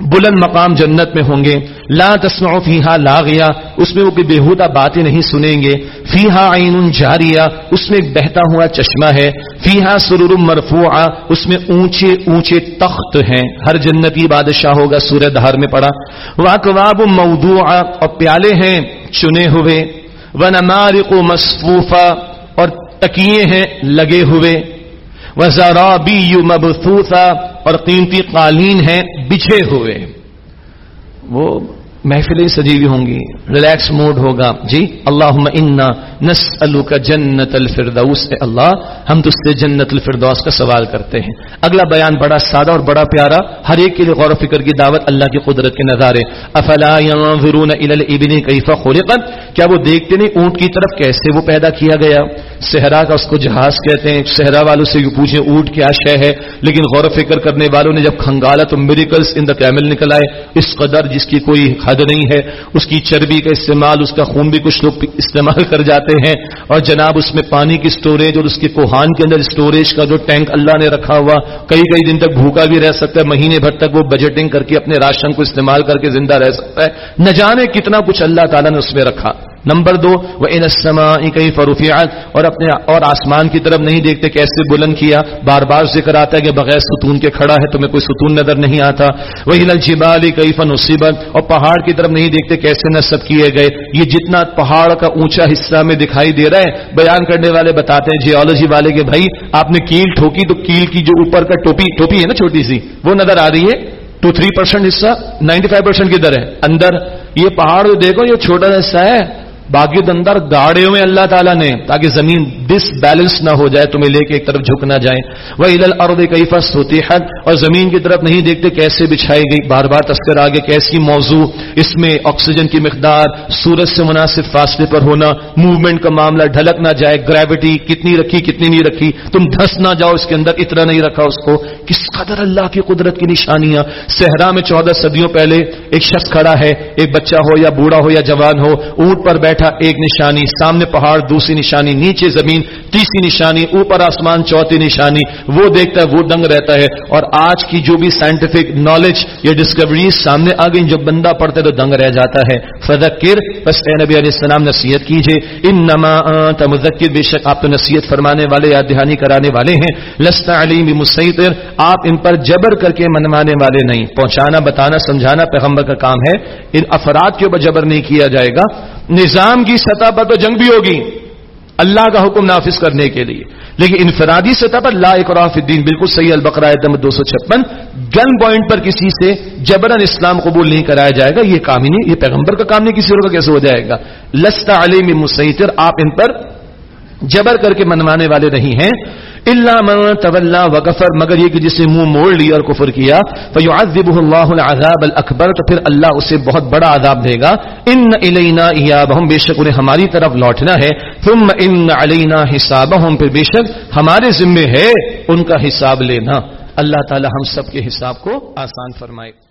بلند مقام جنت میں ہوں گے۔ لا تسمع فیہا لاغیا اس میں وہ کوئی بےحودہ باتیں نہیں سنیں گے۔ فیہا عین جاریہ، اس میں ایک بہتا ہوا چشمہ ہے۔ فیہا سرور مرفوعہ، اس میں اونچے اونچے تخت ہیں۔ ہر جنتی بادشاہ ہوگا، سورہ دہار میں پڑا واقواب موضوعہ، اور پیالے ہیں چنے ہوئے۔ ونمارق مصفوفہ، اور تکیے ہیں لگے ہوئے۔ وزرابی مبثوثہ اور قیمتی قالین ہیں بچھے ہوئے۔ وہ محفلیں سجی ہوئی ہوں گی۔ ریلیکس موڈ ہوگا۔ جی اللہ انا نس کا جنت الفردوس، اے اللہ، ہم تو سے جنت الفردوس کا سوال کرتے ہیں۔ اگلا بیان بڑا سادہ اور بڑا پیارا، ہر ایک کے لیے غور و فکر کی دعوت اللہ کی قدرت کے نظارے۔ افلا ينظرون الى الابن كيف خلقت؟ کیا وہ دیکھتے نہیں اونٹ کی طرف کیسے وہ پیدا کیا گیا؟ صحرا کا اس کو جہاز کہتے ہیں۔ صحرا والوں سے یہ پوچھیں، اونٹ کیا شے ہے؟ لیکن غور و فکر کرنے والوں نے جب کھنگالا تو میریکلز ان دا کیمل نکل آئے۔ اس قدر جس کی کوئی حد نہیں ہے۔ اس کی چربی کا استعمال، اس کا خون بھی کچھ لوگ استعمال کر جاتے ہیں۔ اور جناب، اس میں پانی کی سٹوریج اور اس کے کوہان کے اندر سٹوریج کا جو ٹینک اللہ نے رکھا ہوا، کئی کئی دن تک بھوکا بھی رہ سکتا ہے۔ مہینے بھر تک وہ بجٹنگ کر کے اپنے راشن کو استعمال کر کے زندہ رہ سکتا ہے۔ نہ جانے کتنا کچھ اللہ تعالیٰ نے اس میں رکھا۔ نمبر دو وہ انسما کئی فروفیات اور اپنے اور آسمان کی طرف نہیں دیکھتے کیسے بلند کیا بار بار ذکر آتا ہے کہ بغیر ستون کے کھڑا ہے، تمہیں کوئی ستون نظر نہیں آتا۔ وہی للجبال کئی فنصیبت اور پہاڑ کی طرف نہیں دیکھتے کیسے نصب کیے گئے۔ یہ جتنا پہاڑ کا اونچا حصہ میں دکھائی دے رہا ہے، بیان کرنے والے بتاتے ہیں جیولوجی والے کے بھائی، آپ نے کیل ٹھوکی تو کیل کی جو اوپر کا ٹوپی ٹوپی ہے نا چھوٹی سی، وہ نظر آ رہی ہے۔ ٹو تھری پرسینٹ حصہ نائنٹی فائیو پرسینٹ کدھر ہے؟ اندر۔ یہ پہاڑ جو دیکھو، یہ چھوٹا حصہ ہے۔ باقی اندر گاڑے ہوئے اللہ تعالیٰ نے تاکہ زمین ڈس بیلنس نہ ہو جائے، تمہیں لے کے ایک طرف جھک نہ جائے وہ عید الرد کئی فص ہوتی ہے اور زمین کی طرف نہیں دیکھتے کیسے بچھائی گئی۔ بار بار تذکر آگے کیسی موضوع، اس میں آکسیجن کی مقدار، سورج سے مناسب فاصلے پر ہونا موومنٹ کا معاملہ ڈھلک نہ جائے گریوٹی کتنی رکھی، کتنی نہیں رکھی۔ تم دھس نہ جاؤ اس کے اندر، اتنا نہیں رکھا اس کو۔ کس قدر اللہ کی قدرت کی نشانیاں۔ صحرا میں چودہ صدیوں پہلے ایک شخص کھڑا ہے، ایک بچہ ہو یا بوڑھا ہو یا جوان ہو، اونٹ پر بیٹھا بیٹھا، ایک نشانی، سامنے پہاڑ، دوسری نشانی، نیچے زمین، تیسری نشانی، اوپر آسمان، چوتھی نشانی، وہ دیکھتا ہے، وہ دنگ رہتا ہے۔ اور آج کی جو بھی سائنٹیفک نالج یا ڈسکوری سامنے آ گئی جو بندہ پڑھتا ہے تو دنگ رہ جاتا ہے۔ فذکر، بس اے نبی علیہ السلام نصیحت کیجیے۔ ان نما مذکر، بے شک آپ تو نصیحت فرمانے والے یا دہانی کرانے والے ہیں۔ لستا علیم مسیطر، آپ ان پر جبر کر کے منوانے والے نہیں۔ پہنچانا، بتانا، سمجھانا پیغمبر کا کام ہے۔ ان افراد کے اوپر جبر نہیں کیا جائے گا۔ نظام کی سطح پر تو جنگ بھی ہوگی۔ اللہ کا حکم نافذ کرنے کے لیے۔ لیکن انفرادی سطح پر لا اقراف الدین، بالکل صحیح البقرا دو سو چھپن۔ گن پوائنٹ پر کسی سے جبرن اسلام قبول نہیں کرایا جائے گا، یہ کام ہی نہیں، یہ پیغمبر کا کام نہیں، کسی اور کا کیسے ہو جائے گا؟ لستا علیم مسیطر، آپ ان پر جبر کر کے منوانے والے نہیں ہیں۔ اللہ من طول وغفر مگر یہ کہ جسے منہ موڑ لیا اور کفر کیا فیعذبہ اللہ العذاب الاکبر، تو پھر اللہ اسے بہت بڑا عذاب دے گا۔ ان الینا ایابہم، بے شک انہیں ہماری طرف لوٹنا ہے۔ ثم ان علینا حسابہم، پھر بے شک ہمارے ذمے ہے ان کا حساب لینا۔ اللہ تعالی ہم سب کے حساب کو آسان فرمائے۔